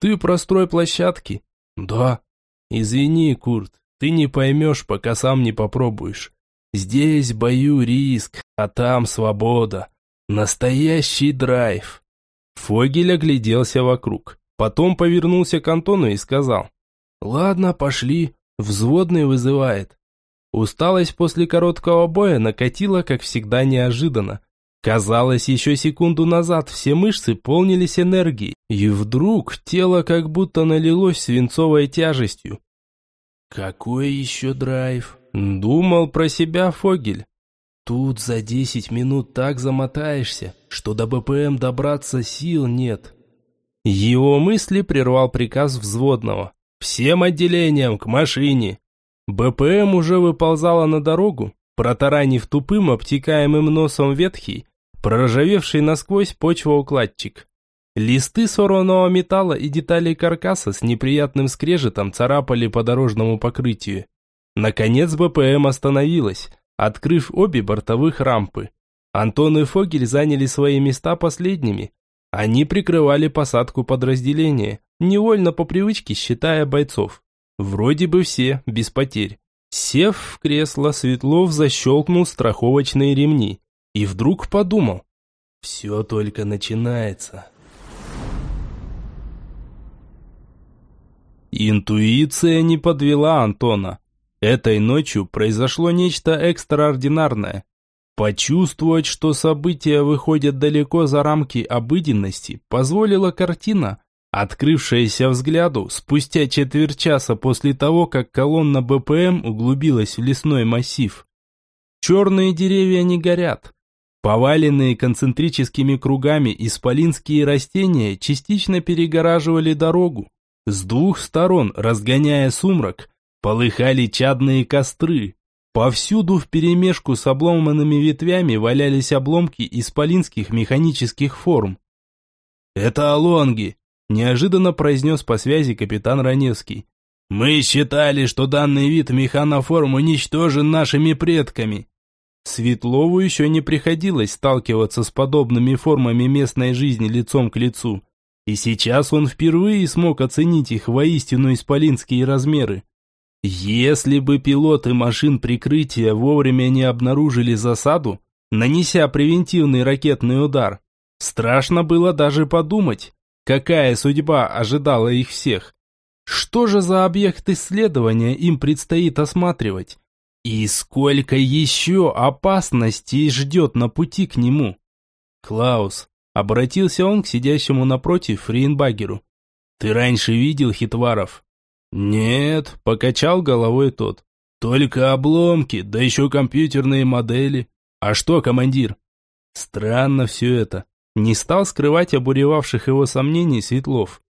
A: Ты про строй площадки? Да. Извини, Курт, ты не поймешь, пока сам не попробуешь. Здесь бою риск, а там свобода. Настоящий драйв. Фогель огляделся вокруг. Потом повернулся к Антону и сказал. «Ладно, пошли. Взводный вызывает». Усталость после короткого боя накатила, как всегда, неожиданно. Казалось, еще секунду назад все мышцы полнились энергией, и вдруг тело как будто налилось свинцовой тяжестью. «Какой еще драйв?» – думал про себя Фогель. Тут за десять минут так замотаешься, что до БПМ добраться сил нет. Его мысли прервал приказ взводного. «Всем отделениям к машине!» БПМ уже выползала на дорогу, протаранив тупым обтекаемым носом ветхий, проржавевший насквозь почвоукладчик. Листы сорванного металла и детали каркаса с неприятным скрежетом царапали по дорожному покрытию. Наконец БПМ остановилась, открыв обе бортовых рампы. Антон и Фогель заняли свои места последними. Они прикрывали посадку подразделения, невольно по привычке считая бойцов. Вроде бы все, без потерь. Сев в кресло, Светлов защелкнул страховочные ремни и вдруг подумал. Все только начинается. Интуиция не подвела Антона. Этой ночью произошло нечто экстраординарное. Почувствовать, что события выходят далеко за рамки обыденности, позволила картина, открывшаяся взгляду спустя четверть часа после того, как колонна БПМ углубилась в лесной массив. Черные деревья не горят. Поваленные концентрическими кругами исполинские растения частично перегораживали дорогу, с двух сторон, разгоняя сумрак, полыхали чадные костры. Повсюду вперемешку с обломанными ветвями валялись обломки исполинских механических форм. «Это алонги», – неожиданно произнес по связи капитан Раневский. «Мы считали, что данный вид механоформ уничтожен нашими предками». Светлову еще не приходилось сталкиваться с подобными формами местной жизни лицом к лицу. И сейчас он впервые смог оценить их воистину исполинские размеры. Если бы пилоты машин прикрытия вовремя не обнаружили засаду, нанеся превентивный ракетный удар, страшно было даже подумать, какая судьба ожидала их всех. Что же за объект исследования им предстоит осматривать? И сколько еще опасностей ждет на пути к нему? Клаус, Обратился он к сидящему напротив Фрейнбагеру. «Ты раньше видел хитваров?» «Нет», – покачал головой тот. «Только обломки, да еще компьютерные модели. А что, командир?» Странно все это. Не стал скрывать обуревавших его сомнений Светлов.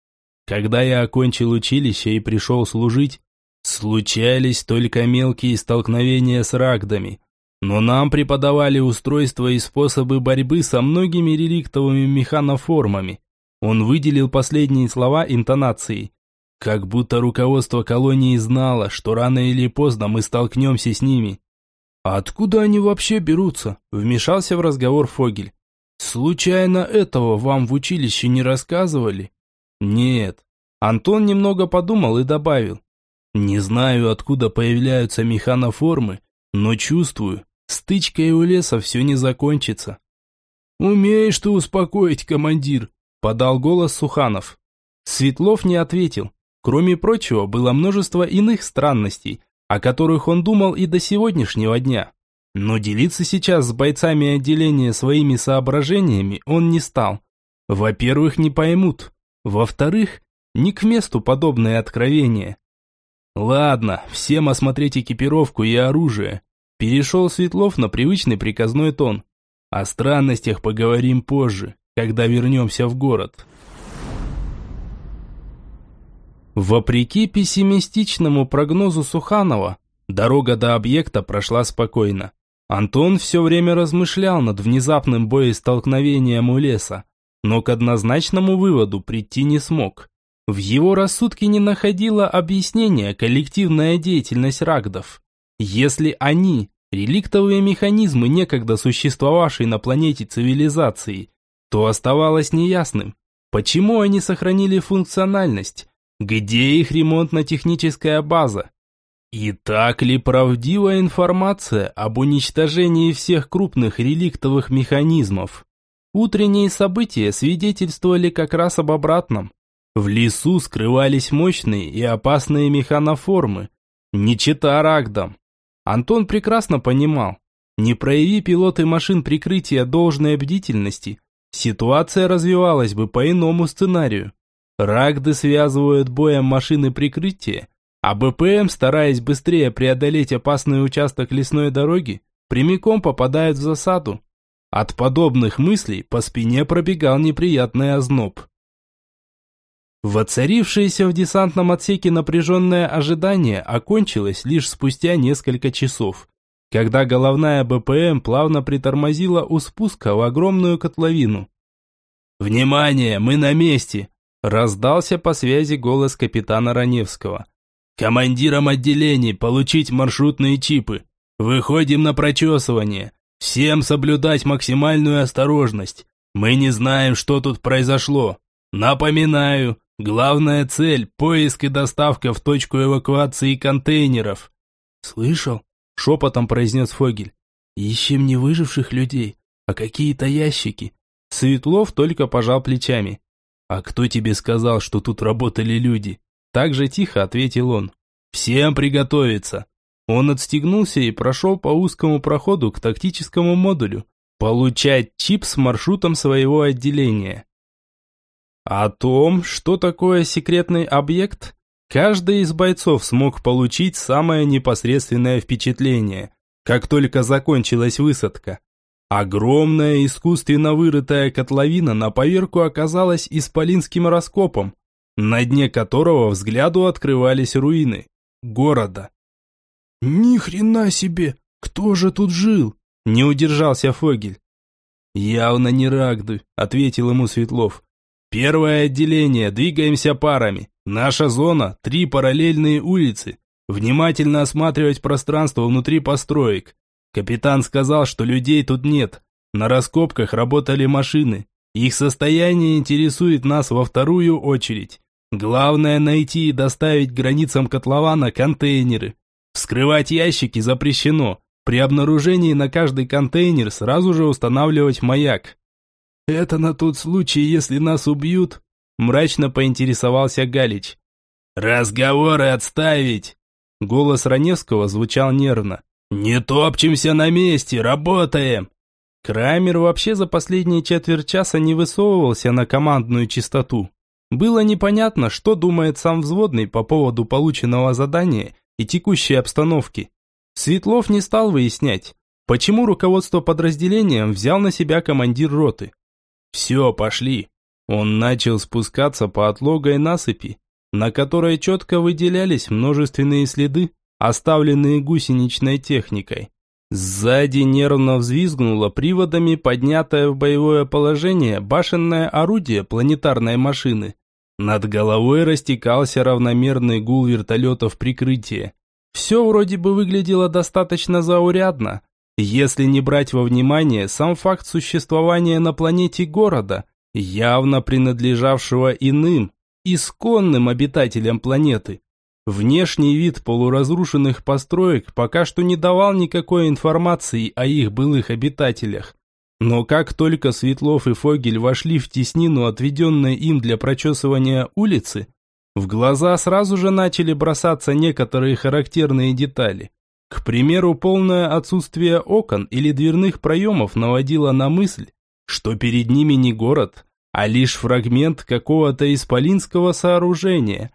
A: Когда я окончил училище и пришел служить, случались только мелкие столкновения с рагдами. Но нам преподавали устройства и способы борьбы со многими реликтовыми механоформами. Он выделил последние слова интонацией. Как будто руководство колонии знало, что рано или поздно мы столкнемся с ними. «А откуда они вообще берутся?» – вмешался в разговор Фогель. «Случайно этого вам в училище не рассказывали?» «Нет». Антон немного подумал и добавил. «Не знаю, откуда появляются механоформы, но чувствую, Стычкой у леса все не закончится. «Умеешь ты успокоить, командир», – подал голос Суханов. Светлов не ответил. Кроме прочего, было множество иных странностей, о которых он думал и до сегодняшнего дня. Но делиться сейчас с бойцами отделения своими соображениями он не стал. Во-первых, не поймут. Во-вторых, не к месту подобное откровение. Ладно, всем осмотреть экипировку и оружие. Перешел Светлов на привычный приказной тон. О странностях поговорим позже, когда вернемся в город. Вопреки пессимистичному прогнозу Суханова, дорога до объекта прошла спокойно. Антон все время размышлял над внезапным боестолкновением у леса, но к однозначному выводу прийти не смог. В его рассудке не находило объяснения коллективная деятельность рагдов. Если они, реликтовые механизмы некогда существовавшей на планете цивилизации, то оставалось неясным, почему они сохранили функциональность, где их ремонтно-техническая база. И так ли правдива информация об уничтожении всех крупных реликтовых механизмов? Утренние события свидетельствовали как раз об обратном. В лесу скрывались мощные и опасные механоформы, не чита рагдам. Антон прекрасно понимал, не прояви пилоты машин прикрытия должной бдительности, ситуация развивалась бы по иному сценарию. Рагды связывают боем машины прикрытия, а БПМ, стараясь быстрее преодолеть опасный участок лесной дороги, прямиком попадают в засаду. От подобных мыслей по спине пробегал неприятный озноб. Воцарившееся в десантном отсеке напряженное ожидание окончилось лишь спустя несколько часов, когда головная БПМ плавно притормозила у спуска в огромную котловину. «Внимание, мы на месте!» – раздался по связи голос капитана Раневского. «Командирам отделений получить маршрутные чипы. Выходим на прочесывание. Всем соблюдать максимальную осторожность. Мы не знаем, что тут произошло. Напоминаю, главная цель – поиск и доставка в точку эвакуации контейнеров».
D: «Слышал?» – шепотом произнес Фогель. «Ищем не выживших людей, а какие-то ящики.
A: Светлов только пожал плечами. «А кто тебе сказал, что тут работали люди?» Так же тихо ответил он. «Всем приготовиться!» Он отстегнулся и прошел по узкому проходу к тактическому модулю, получать чип с маршрутом своего отделения. О том, что такое секретный объект, каждый из бойцов смог получить самое непосредственное впечатление, как только закончилась высадка. Огромная искусственно вырытая котловина на поверку оказалась исполинским раскопом, на дне которого взгляду открывались руины города.
B: «Ни хрена себе! Кто же тут жил?»
A: – не удержался Фогель. «Явно не Рагды», – ответил ему Светлов. «Первое отделение, двигаемся парами. Наша зона – три параллельные улицы. Внимательно осматривать пространство внутри построек. Капитан сказал, что людей тут нет. На раскопках работали машины. Их состояние интересует нас во вторую очередь. Главное найти и доставить границам котлована контейнеры. Вскрывать ящики запрещено. При обнаружении на каждый контейнер сразу же устанавливать маяк. «Это на тот случай, если нас убьют?» Мрачно поинтересовался Галич. «Разговоры отставить!» Голос Раневского звучал нервно. «Не топчемся на месте, работаем!» Крамер вообще за последние четверть часа не высовывался на командную чистоту. Было непонятно, что думает сам взводный по поводу полученного задания и текущей обстановки. Светлов не стал выяснять, почему руководство подразделением взял на себя командир роты. «Все, пошли!» Он начал спускаться по отлогой насыпи, на которой четко выделялись множественные следы, оставленные гусеничной техникой. Сзади нервно взвизгнуло приводами поднятое в боевое положение башенное орудие планетарной машины. Над головой растекался равномерный гул вертолетов прикрытия. Все вроде бы выглядело достаточно заурядно, если не брать во внимание сам факт существования на планете города, явно принадлежавшего иным, исконным обитателям планеты. Внешний вид полуразрушенных построек пока что не давал никакой информации о их былых обитателях. Но как только Светлов и Фогель вошли в теснину, отведенной им для прочесывания улицы, в глаза сразу же начали бросаться некоторые характерные детали. К примеру, полное отсутствие окон или дверных проемов наводило на мысль, что перед ними не город, а лишь фрагмент какого-то исполинского сооружения,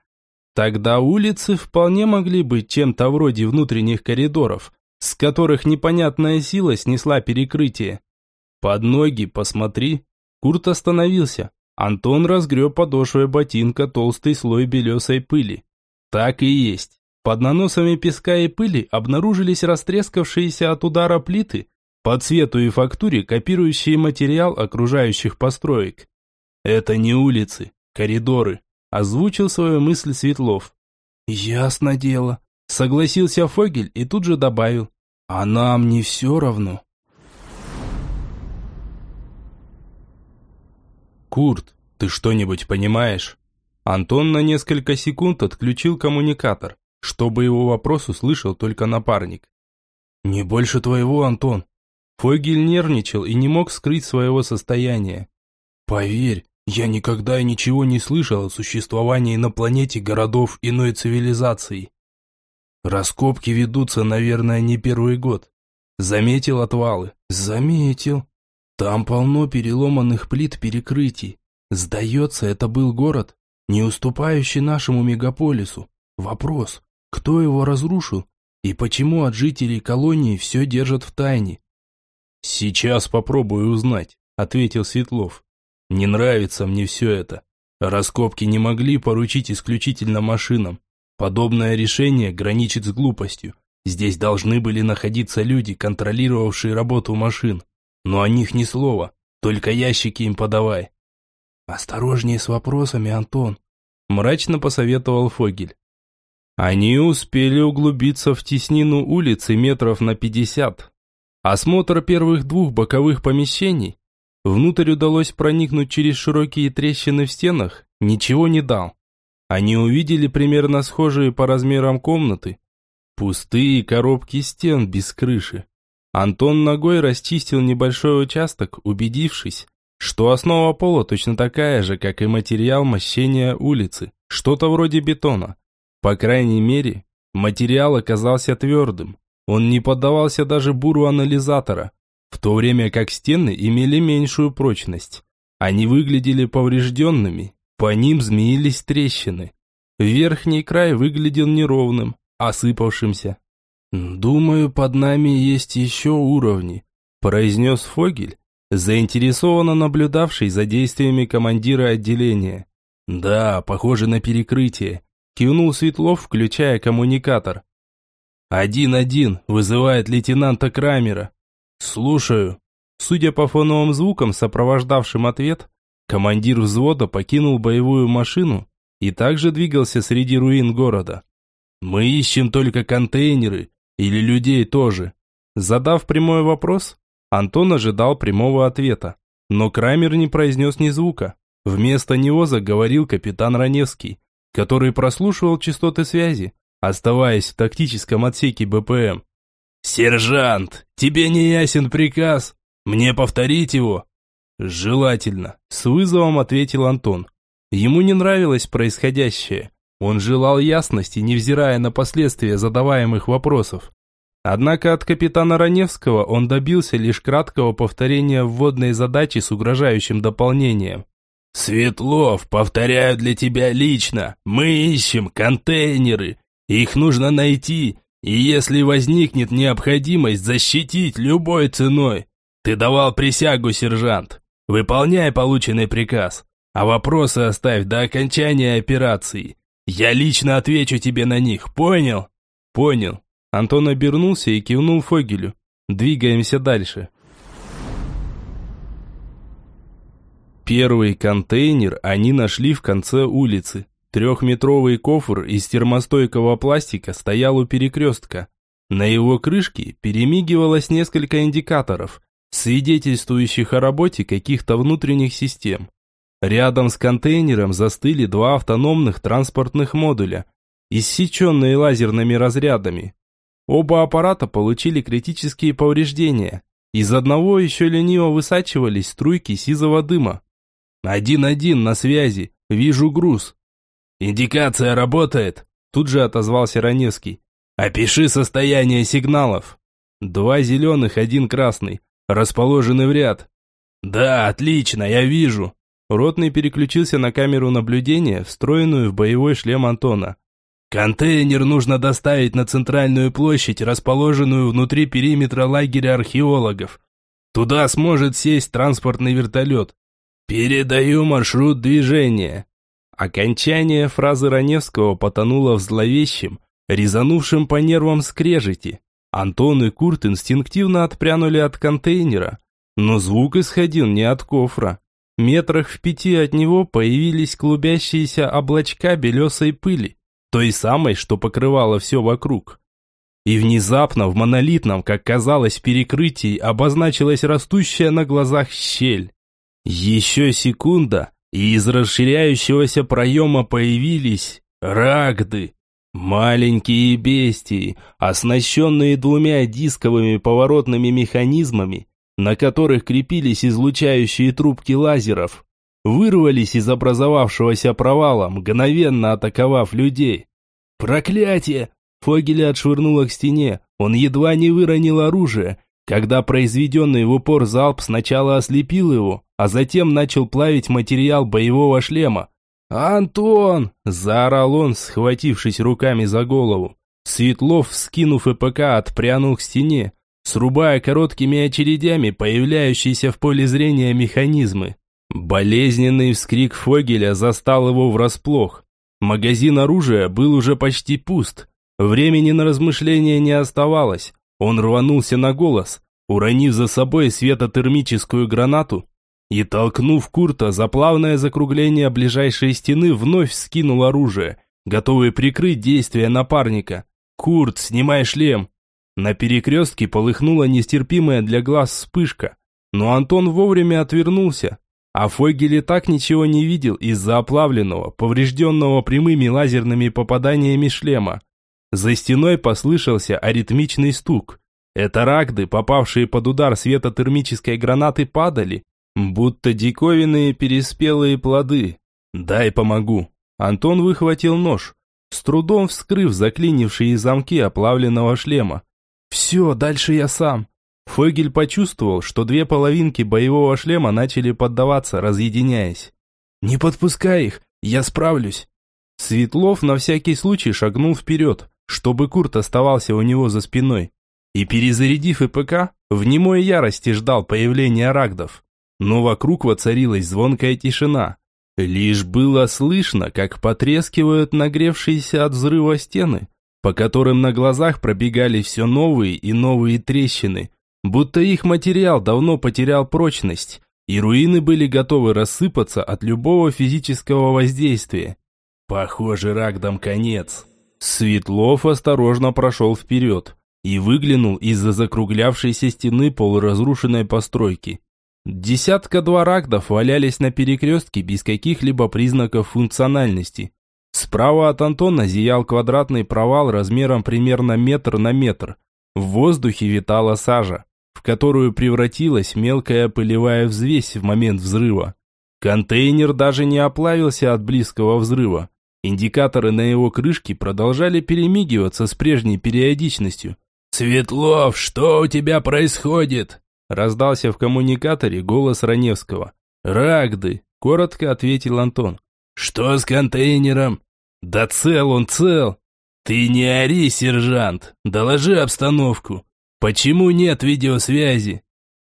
A: Тогда улицы вполне могли быть чем-то вроде внутренних коридоров, с которых непонятная сила снесла перекрытие. Под ноги посмотри. Курт остановился. Антон разгреб подошвой ботинка толстый слой белесой пыли. Так и есть. Под наносами песка и пыли обнаружились растрескавшиеся от удара плиты, по цвету и фактуре копирующие материал окружающих построек. Это не улицы, коридоры. Озвучил свою мысль Светлов. «Ясно дело», — согласился Фогель и тут же добавил. «А нам не все равно». «Курт, ты что-нибудь понимаешь?» Антон на несколько секунд отключил коммуникатор, чтобы его вопрос услышал только напарник. «Не больше твоего, Антон». Фогель нервничал и не мог скрыть своего состояния. «Поверь, я никогда и ничего не слышал о существовании на планете городов иной цивилизации. Раскопки ведутся, наверное, не первый год. Заметил отвалы? Заметил. Там полно переломанных плит перекрытий. Сдается, это был город, не уступающий нашему мегаполису. Вопрос, кто его разрушил И почему от жителей колонии все держат в тайне? Сейчас попробую узнать, ответил Светлов. Не нравится мне все это. Раскопки не могли поручить исключительно машинам. Подобное решение граничит с глупостью. Здесь должны были находиться люди, контролировавшие работу машин. Но о них ни слова, только ящики им подавай. «Осторожнее с вопросами, Антон», – мрачно посоветовал Фогель. Они успели углубиться в теснину улицы метров на пятьдесят. Осмотр первых двух боковых помещений. Внутрь удалось проникнуть через широкие трещины в стенах, ничего не дал. Они увидели примерно схожие по размерам комнаты. Пустые коробки стен без крыши. Антон ногой расчистил небольшой участок, убедившись, что основа пола точно такая же, как и материал мощения улицы, что-то вроде бетона. По крайней мере, материал оказался твердым. Он не поддавался даже буру анализатора, в то время как стены имели меньшую прочность. Они выглядели поврежденными, по ним змеились трещины. Верхний край выглядел неровным, осыпавшимся. «Думаю, под нами есть еще уровни», – произнес Фогель, заинтересованно наблюдавший за действиями командира отделения. «Да, похоже на перекрытие», – кивнул Светлов, включая коммуникатор. «Один-один, вызывает лейтенанта Крамера». «Слушаю». Судя по фоновым звукам, сопровождавшим ответ, командир взвода покинул боевую машину и также двигался среди руин города. «Мы ищем только контейнеры, или людей тоже». Задав прямой вопрос, Антон ожидал прямого ответа, но Крамер не произнес ни звука. Вместо него заговорил капитан Раневский, который прослушивал частоты связи, оставаясь в тактическом отсеке БПМ. «Сержант, тебе не ясен приказ? Мне повторить его?» «Желательно», – с вызовом ответил Антон. Ему не нравилось происходящее. Он желал ясности, невзирая на последствия задаваемых вопросов. Однако от капитана Раневского он добился лишь краткого повторения вводной задачи с угрожающим дополнением. «Светлов, повторяю для тебя лично, мы ищем контейнеры. Их нужно найти, и если возникнет необходимость, защитить любой ценой. Ты давал присягу, сержант. Выполняй полученный приказ, а вопросы оставь до окончания операции. Я лично отвечу тебе на них, понял?» «Понял», Антон обернулся и кивнул Фогелю. «Двигаемся дальше». Первый контейнер они нашли в конце улицы. Трехметровый кофр из термостойкого пластика стоял у перекрестка. На его крышке перемигивалось несколько индикаторов, свидетельствующих о работе каких-то внутренних систем. Рядом с контейнером застыли два автономных транспортных модуля, иссеченные лазерными разрядами. Оба аппарата получили критические повреждения. Из одного еще лениво высачивались струйки сизого дыма. «Один-один, на связи. Вижу груз». «Индикация работает», – тут же отозвался Раневский. «Опиши состояние сигналов». «Два зеленых, один красный. Расположены в ряд». «Да, отлично, я вижу». Ротный переключился на камеру наблюдения, встроенную в боевой шлем Антона. Контейнер нужно доставить на центральную площадь, расположенную внутри периметра лагеря археологов. Туда сможет сесть транспортный вертолет. Передаю маршрут движения. Окончание фразы Раневского потонуло в зловещем, резанувшем по нервам скрежете. Антон и Курт инстинктивно отпрянули от контейнера, но звук исходил не от кофра. Метрах в пяти от него появились клубящиеся облачка белесой пыли той самой, что покрывало все вокруг. И внезапно в монолитном, как казалось, перекрытии обозначилась растущая на глазах щель. Еще секунда, и из расширяющегося проема появились рагды. Маленькие бестии, оснащенные двумя дисковыми поворотными механизмами, на которых крепились излучающие трубки лазеров вырвались из образовавшегося провала, мгновенно атаковав людей. «Проклятие!» Фогеля отшвырнуло к стене. Он едва не выронил оружие, когда произведенный в упор залп сначала ослепил его, а затем начал плавить материал боевого шлема. «Антон!» – заорал он, схватившись руками за голову. Светлов, скинув ИПК, отпрянул к стене, срубая короткими очередями появляющиеся в поле зрения механизмы. Болезненный вскрик Фогеля застал его врасплох. Магазин оружия был уже почти пуст. Времени на размышления не оставалось. Он рванулся на голос, уронив за собой светотермическую гранату и, толкнув Курта за плавное закругление ближайшей стены, вновь скинул оружие, готовый прикрыть действия напарника. «Курт, снимай шлем!» На перекрестке полыхнула нестерпимая для глаз вспышка, но Антон вовремя отвернулся, а Фойгель и так ничего не видел из-за оплавленного, поврежденного прямыми лазерными попаданиями шлема. За стеной послышался аритмичный стук. Это рагды, попавшие под удар светотермической гранаты, падали, будто диковинные переспелые плоды. «Дай помогу». Антон выхватил нож, с трудом вскрыв заклинившие замки оплавленного шлема. «Все, дальше я сам». Фогель почувствовал, что две половинки боевого шлема начали поддаваться, разъединяясь. «Не подпускай их, я справлюсь». Светлов на всякий случай шагнул вперед, чтобы Курт оставался у него за спиной. И перезарядив ИПК, в немой ярости ждал появления рагдов. Но вокруг воцарилась звонкая тишина. Лишь было слышно, как потрескивают нагревшиеся от взрыва стены, по которым на глазах пробегали все новые и новые трещины, будто их материал давно потерял прочность, и руины были готовы рассыпаться от любого физического воздействия. Похоже, Рагдам конец. Светлов осторожно прошел вперед и выглянул из-за закруглявшейся стены полуразрушенной постройки. Десятка-два рагдов валялись на перекрестке без каких-либо признаков функциональности. Справа от Антона зиял квадратный провал размером примерно метр на метр. В воздухе витала сажа, в которую превратилась мелкая пылевая взвесь в момент взрыва. Контейнер даже не оплавился от близкого взрыва. Индикаторы на его крышке продолжали перемигиваться с прежней периодичностью. «Светлов, что у тебя происходит?» Раздался в коммуникаторе голос Раневского. «Рагды», – коротко ответил Антон. «Что с контейнером?» «Да цел он, цел!» «Ты не ори, сержант! Доложи обстановку! Почему нет видеосвязи?»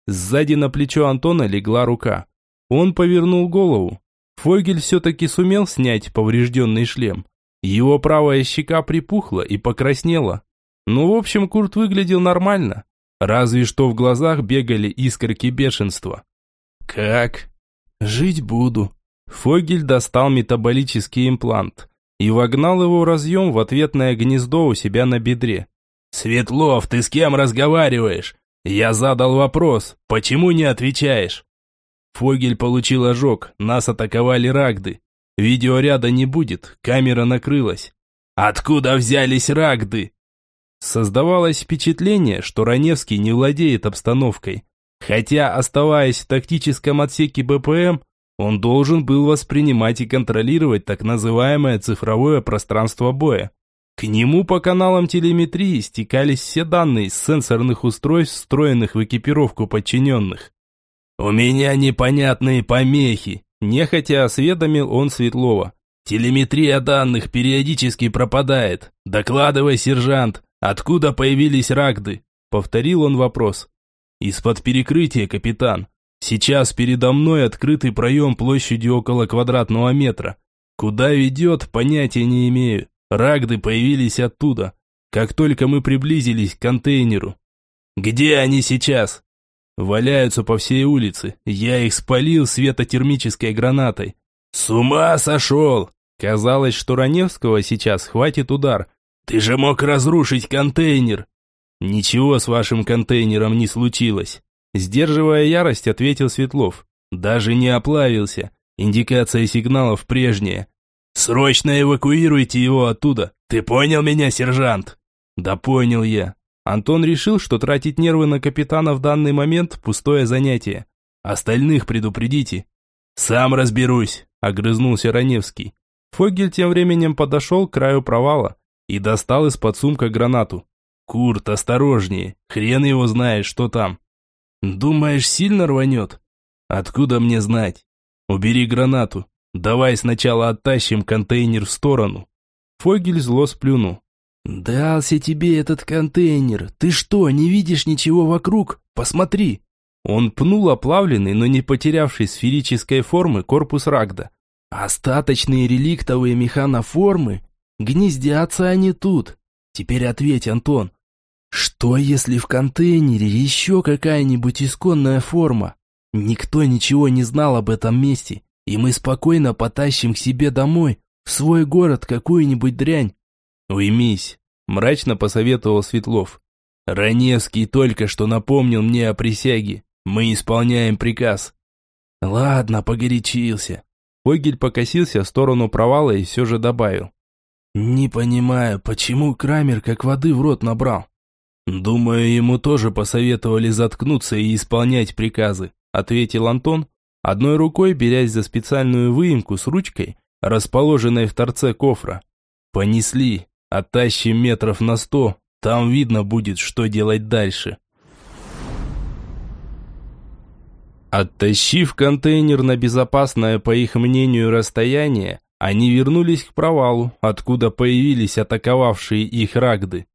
A: Сзади на плечо Антона легла рука. Он повернул голову. Фогель все-таки сумел снять поврежденный шлем. Его правая щека припухла и покраснела. Ну, в общем, Курт выглядел нормально. Разве что в глазах бегали искорки бешенства. «Как?» «Жить буду». Фогель достал метаболический имплант и вогнал его разъем в ответное гнездо у себя на бедре. «Светлов, ты с кем разговариваешь? Я задал вопрос, почему не отвечаешь?» Фогель получил ожог, нас атаковали рагды. Видеоряда не будет, камера накрылась. «Откуда взялись рагды?» Создавалось впечатление, что Раневский не владеет обстановкой. Хотя, оставаясь в тактическом отсеке БПМ, он должен был воспринимать и контролировать так называемое цифровое пространство боя. К нему по каналам телеметрии стекались все данные с сенсорных устройств, встроенных в экипировку подчиненных. «У меня непонятные помехи», – нехотя осведомил он Светлова. «Телеметрия данных периодически пропадает. Докладывай, сержант, «Откуда появились рагды?» – повторил он вопрос. «Из-под перекрытия, капитан. Сейчас передо мной открытый проем площадью около квадратного метра. Куда ведет, понятия не имею. Рагды появились оттуда, как только мы приблизились к контейнеру. Где они сейчас?» Валяются по всей улице. Я их спалил светотермической гранатой. С ума сошел! Казалось, что Раневского сейчас хватит удар, «Ты же мог разрушить контейнер!» «Ничего с вашим контейнером не случилось!» Сдерживая ярость, ответил Светлов. «Даже не оплавился. Индикация сигналов прежняя. Срочно эвакуируйте его оттуда! Ты понял меня, сержант?» «Да понял я». Антон решил, что тратить нервы на капитана в данный момент – пустое занятие. «Остальных предупредите». «Сам разберусь», – огрызнулся Раневский. Фогель тем временем подошел к краю провала и достал из-под сумка гранату. «Курт, осторожнее, хрен его знает, что там». «Думаешь, сильно рванет?» «Откуда мне знать?» «Убери гранату. Давай сначала оттащим контейнер в сторону». Фогель зло сплюнул.
B: «Дался тебе этот контейнер. Ты что, не видишь ничего вокруг? Посмотри!»
A: Он пнул оплавленный, но не потерявший сферической формы корпус Рагда.
B: «Остаточные реликтовые механоформы? Гнездятся они тут. Теперь ответь, Антон. Что, если в контейнере еще какая-нибудь исконная форма? Никто ничего не знал об этом месте, и мы спокойно потащим к себе домой, в свой город, какую-нибудь дрянь.
A: «Уймись», – мрачно посоветовал Светлов. «Раневский только что напомнил мне о присяге. Мы исполняем приказ».
B: «Ладно, погорячился».
A: Фогель покосился в сторону провала и все же добавил.
B: «Не понимаю, почему Крамер как воды в рот набрал?»
A: «Думаю, ему тоже посоветовали заткнуться и исполнять приказы», ответил Антон, одной рукой берясь за специальную выемку с ручкой, расположенной в торце кофра. «Понесли, оттащим метров на сто, там видно будет, что делать дальше». Оттащив контейнер на безопасное, по их мнению, расстояние, они вернулись к провалу, откуда появились атаковавшие их рагды.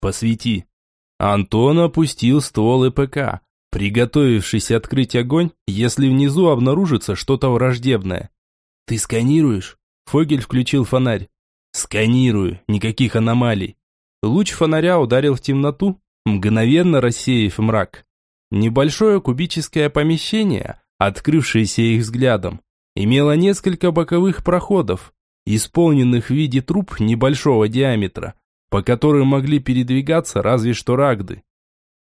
A: «Посвети». Антон опустил ствол ИПК, приготовившись открыть огонь, если внизу обнаружится что-то враждебное.
B: «Ты сканируешь?»
A: Фогель включил фонарь. «Сканирую, никаких аномалий». Луч фонаря ударил в темноту, мгновенно рассеяв мрак. Небольшое кубическое помещение, открывшееся их взглядом, имело несколько боковых проходов, исполненных в виде труб небольшого диаметра, по которым могли передвигаться разве что рагды.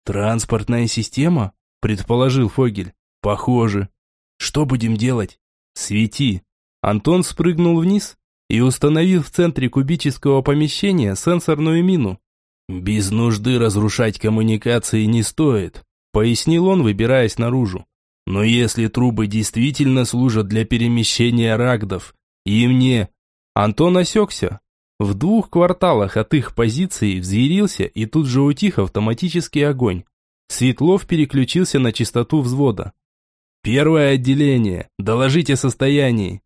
B: «Транспортная система?» – предположил Фогель. «Похоже. Что будем делать?»
A: «Свети». Антон спрыгнул вниз и установил в центре кубического помещения сенсорную мину. «Без нужды разрушать коммуникации не стоит пояснил он, выбираясь наружу. Но если трубы действительно служат для перемещения рагдов, и мне... Антон осекся. В двух кварталах от их позиции взъярился и тут же утих автоматический огонь. Светлов переключился на частоту взвода. «Первое отделение. Доложите состояние.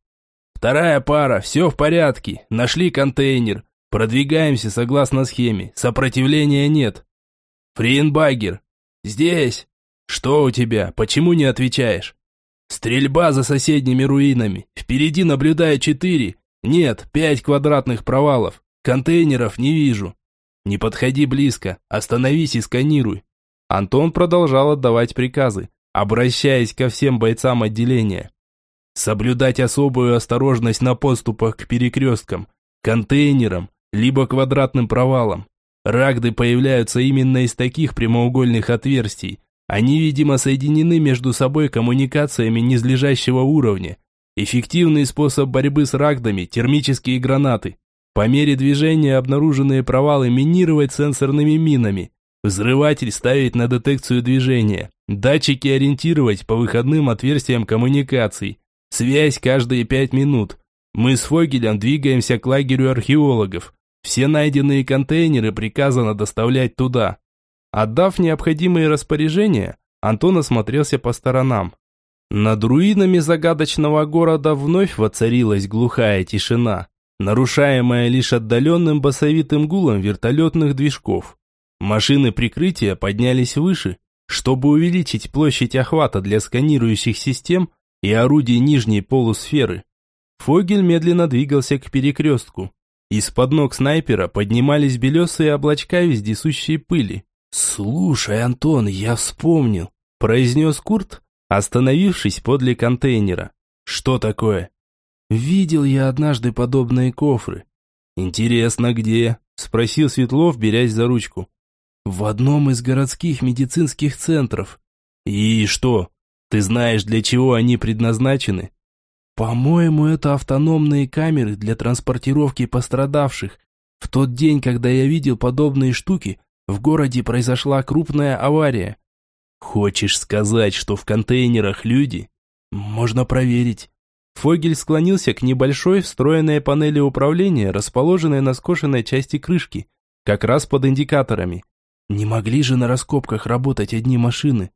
A: Вторая пара. Все в порядке. Нашли контейнер. Продвигаемся согласно схеме. Сопротивления нет. Фриенбагер. «Здесь!» «Что у тебя? Почему не отвечаешь?» «Стрельба за соседними руинами. Впереди наблюдаю четыре. Нет, пять квадратных провалов. Контейнеров не вижу. Не подходи близко. Остановись и сканируй». Антон продолжал отдавать приказы, обращаясь ко всем бойцам отделения. Соблюдать особую осторожность на подступах к перекресткам, контейнерам, либо квадратным провалам. Рагды появляются именно из таких прямоугольных отверстий. Они, видимо, соединены между собой коммуникациями низлежащего уровня. Эффективный способ борьбы с рагдами – термические гранаты. По мере движения обнаруженные провалы минировать сенсорными минами. Взрыватель ставить на детекцию движения. Датчики ориентировать по выходным отверстиям коммуникаций. Связь каждые пять минут. Мы с Фогелем двигаемся к лагерю археологов. Все найденные контейнеры приказано доставлять туда. Отдав необходимые распоряжения, Антон осмотрелся по сторонам. Над руинами загадочного города вновь воцарилась глухая тишина, нарушаемая лишь отдаленным басовитым гулом вертолетных движков. Машины прикрытия поднялись выше, чтобы увеличить площадь охвата для сканирующих систем и орудий нижней полусферы. Фогель медленно двигался к перекрестку. Из-под ног снайпера поднимались белесые облачка вездесущей пыли. «Слушай, Антон, я вспомнил», – произнес Курт, остановившись подле контейнера. «Что такое?» «Видел я однажды подобные кофры». «Интересно, где?» – спросил Светлов, берясь за ручку. «В одном из городских медицинских центров». «И что? Ты знаешь, для чего они предназначены?» По-моему, это автономные камеры для транспортировки пострадавших. В тот день, когда я видел подобные штуки, в городе произошла крупная авария. Хочешь сказать, что в контейнерах люди? Можно проверить. Фогель склонился к небольшой встроенной панели управления, расположенной на скошенной части крышки, как раз под индикаторами. Не могли же на раскопках работать одни машины?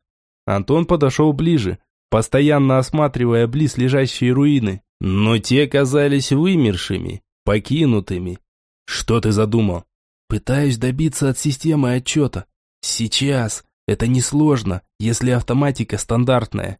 A: Антон подошел ближе, постоянно осматривая близ лежащие руины. Но те казались вымершими, покинутыми. Что ты задумал? Пытаюсь добиться от системы отчета. Сейчас. Это несложно, если автоматика стандартная.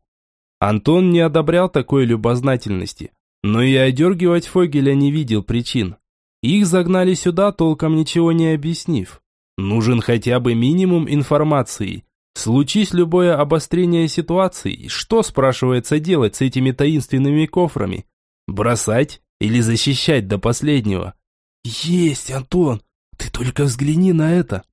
A: Антон не одобрял такой любознательности, но и одергивать Фогеля не видел причин. Их загнали сюда, толком ничего не объяснив. Нужен хотя бы минимум информации. Случись любое обострение ситуации, что, спрашивается, делать с этими таинственными кофрами? Бросать или защищать до последнего? Есть, Антон, ты только взгляни на это.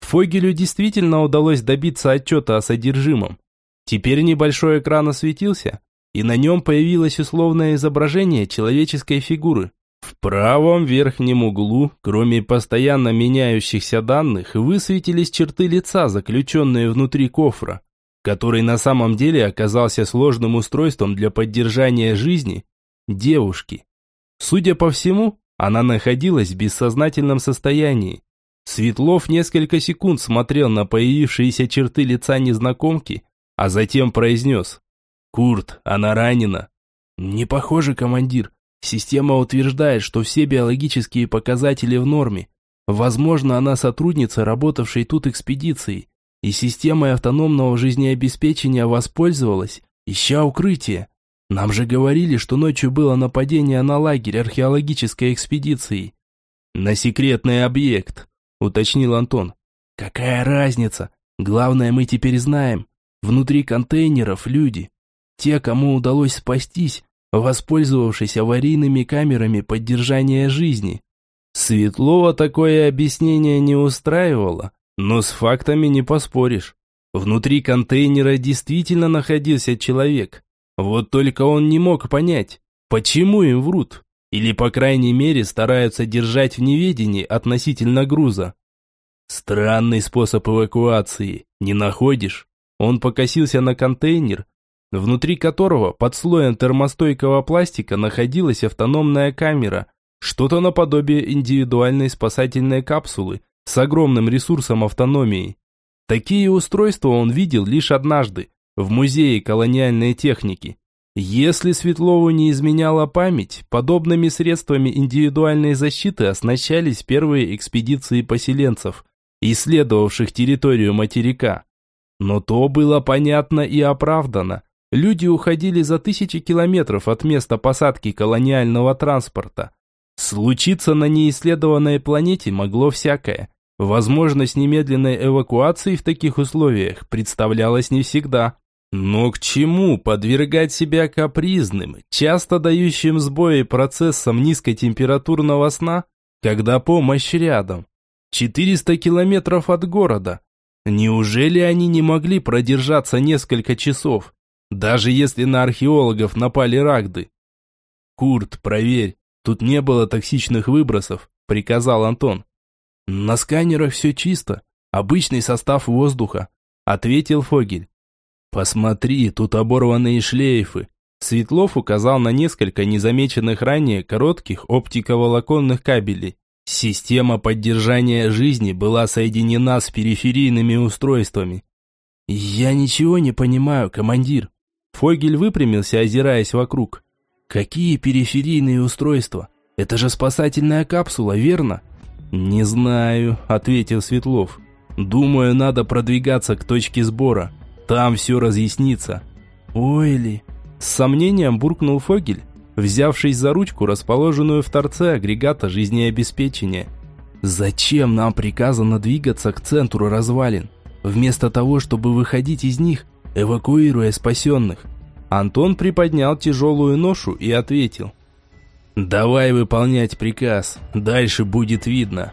A: Фогелю действительно удалось добиться отчета о содержимом. Теперь небольшой экран осветился, и на нем появилось условное изображение человеческой фигуры. В правом верхнем углу, кроме постоянно меняющихся данных, высветились черты лица, заключенные внутри кофра, который на самом деле оказался сложным устройством для поддержания жизни девушки. Судя по всему, она находилась в бессознательном состоянии. Светлов несколько секунд смотрел на появившиеся черты лица незнакомки, а затем произнес «Курт, она ранена». «Не похоже, командир. Система утверждает, что все биологические показатели в норме. Возможно, она сотрудница, работавшей тут экспедицией, и системой автономного жизнеобеспечения воспользовалась, ища укрытие. Нам же говорили, что ночью было нападение на лагерь археологической экспедиции. На секретный объект, уточнил Антон. Какая разница? Главное, мы теперь знаем. Внутри контейнеров люди. Те, кому удалось спастись, воспользовавшись аварийными камерами поддержания жизни. Светлова такое объяснение не устраивало, но с фактами не поспоришь. Внутри контейнера действительно находился человек, вот только он не мог понять, почему им врут, или по крайней мере стараются держать в неведении относительно груза. Странный способ эвакуации, не находишь? Он покосился на контейнер, внутри которого под слоем термостойкого пластика находилась автономная камера, что-то наподобие индивидуальной спасательной капсулы с огромным ресурсом автономии. Такие устройства он видел лишь однажды, в музее колониальной техники. Если Светлову не изменяла память, подобными средствами индивидуальной защиты оснащались первые экспедиции поселенцев, исследовавших территорию материка. Но то было понятно и оправдано. Люди уходили за тысячи километров от места посадки колониального транспорта. Случиться на неисследованной планете могло всякое. Возможность немедленной эвакуации в таких условиях представлялась не всегда. Но к чему подвергать себя капризным, часто дающим сбои процессам низкотемпературного сна, когда помощь рядом? 400 километров от города. Неужели они не могли продержаться несколько часов, даже если на археологов напали рагды? «Курт, проверь, тут не было токсичных выбросов», – приказал Антон. «На сканерах все чисто, обычный состав воздуха», – ответил Фогель. «Посмотри, тут оборванные шлейфы». Светлов указал на несколько незамеченных ранее коротких оптиковолоконных кабелей. Система поддержания жизни была соединена с периферийными устройствами. «Я ничего не понимаю, командир». Фогель выпрямился, озираясь вокруг. «Какие периферийные устройства? Это же спасательная капсула, верно?» «Не знаю», — ответил Светлов. «Думаю, надо продвигаться к точке сбора». Там все разъяснится. Ойли. С сомнением буркнул Фогель, взявшись за ручку, расположенную в торце агрегата жизнеобеспечения. Зачем нам приказано двигаться к центру развалин, вместо того, чтобы выходить из них, эвакуируя спасенных? Антон приподнял тяжелую ношу и ответил. «Давай выполнять приказ, дальше будет видно».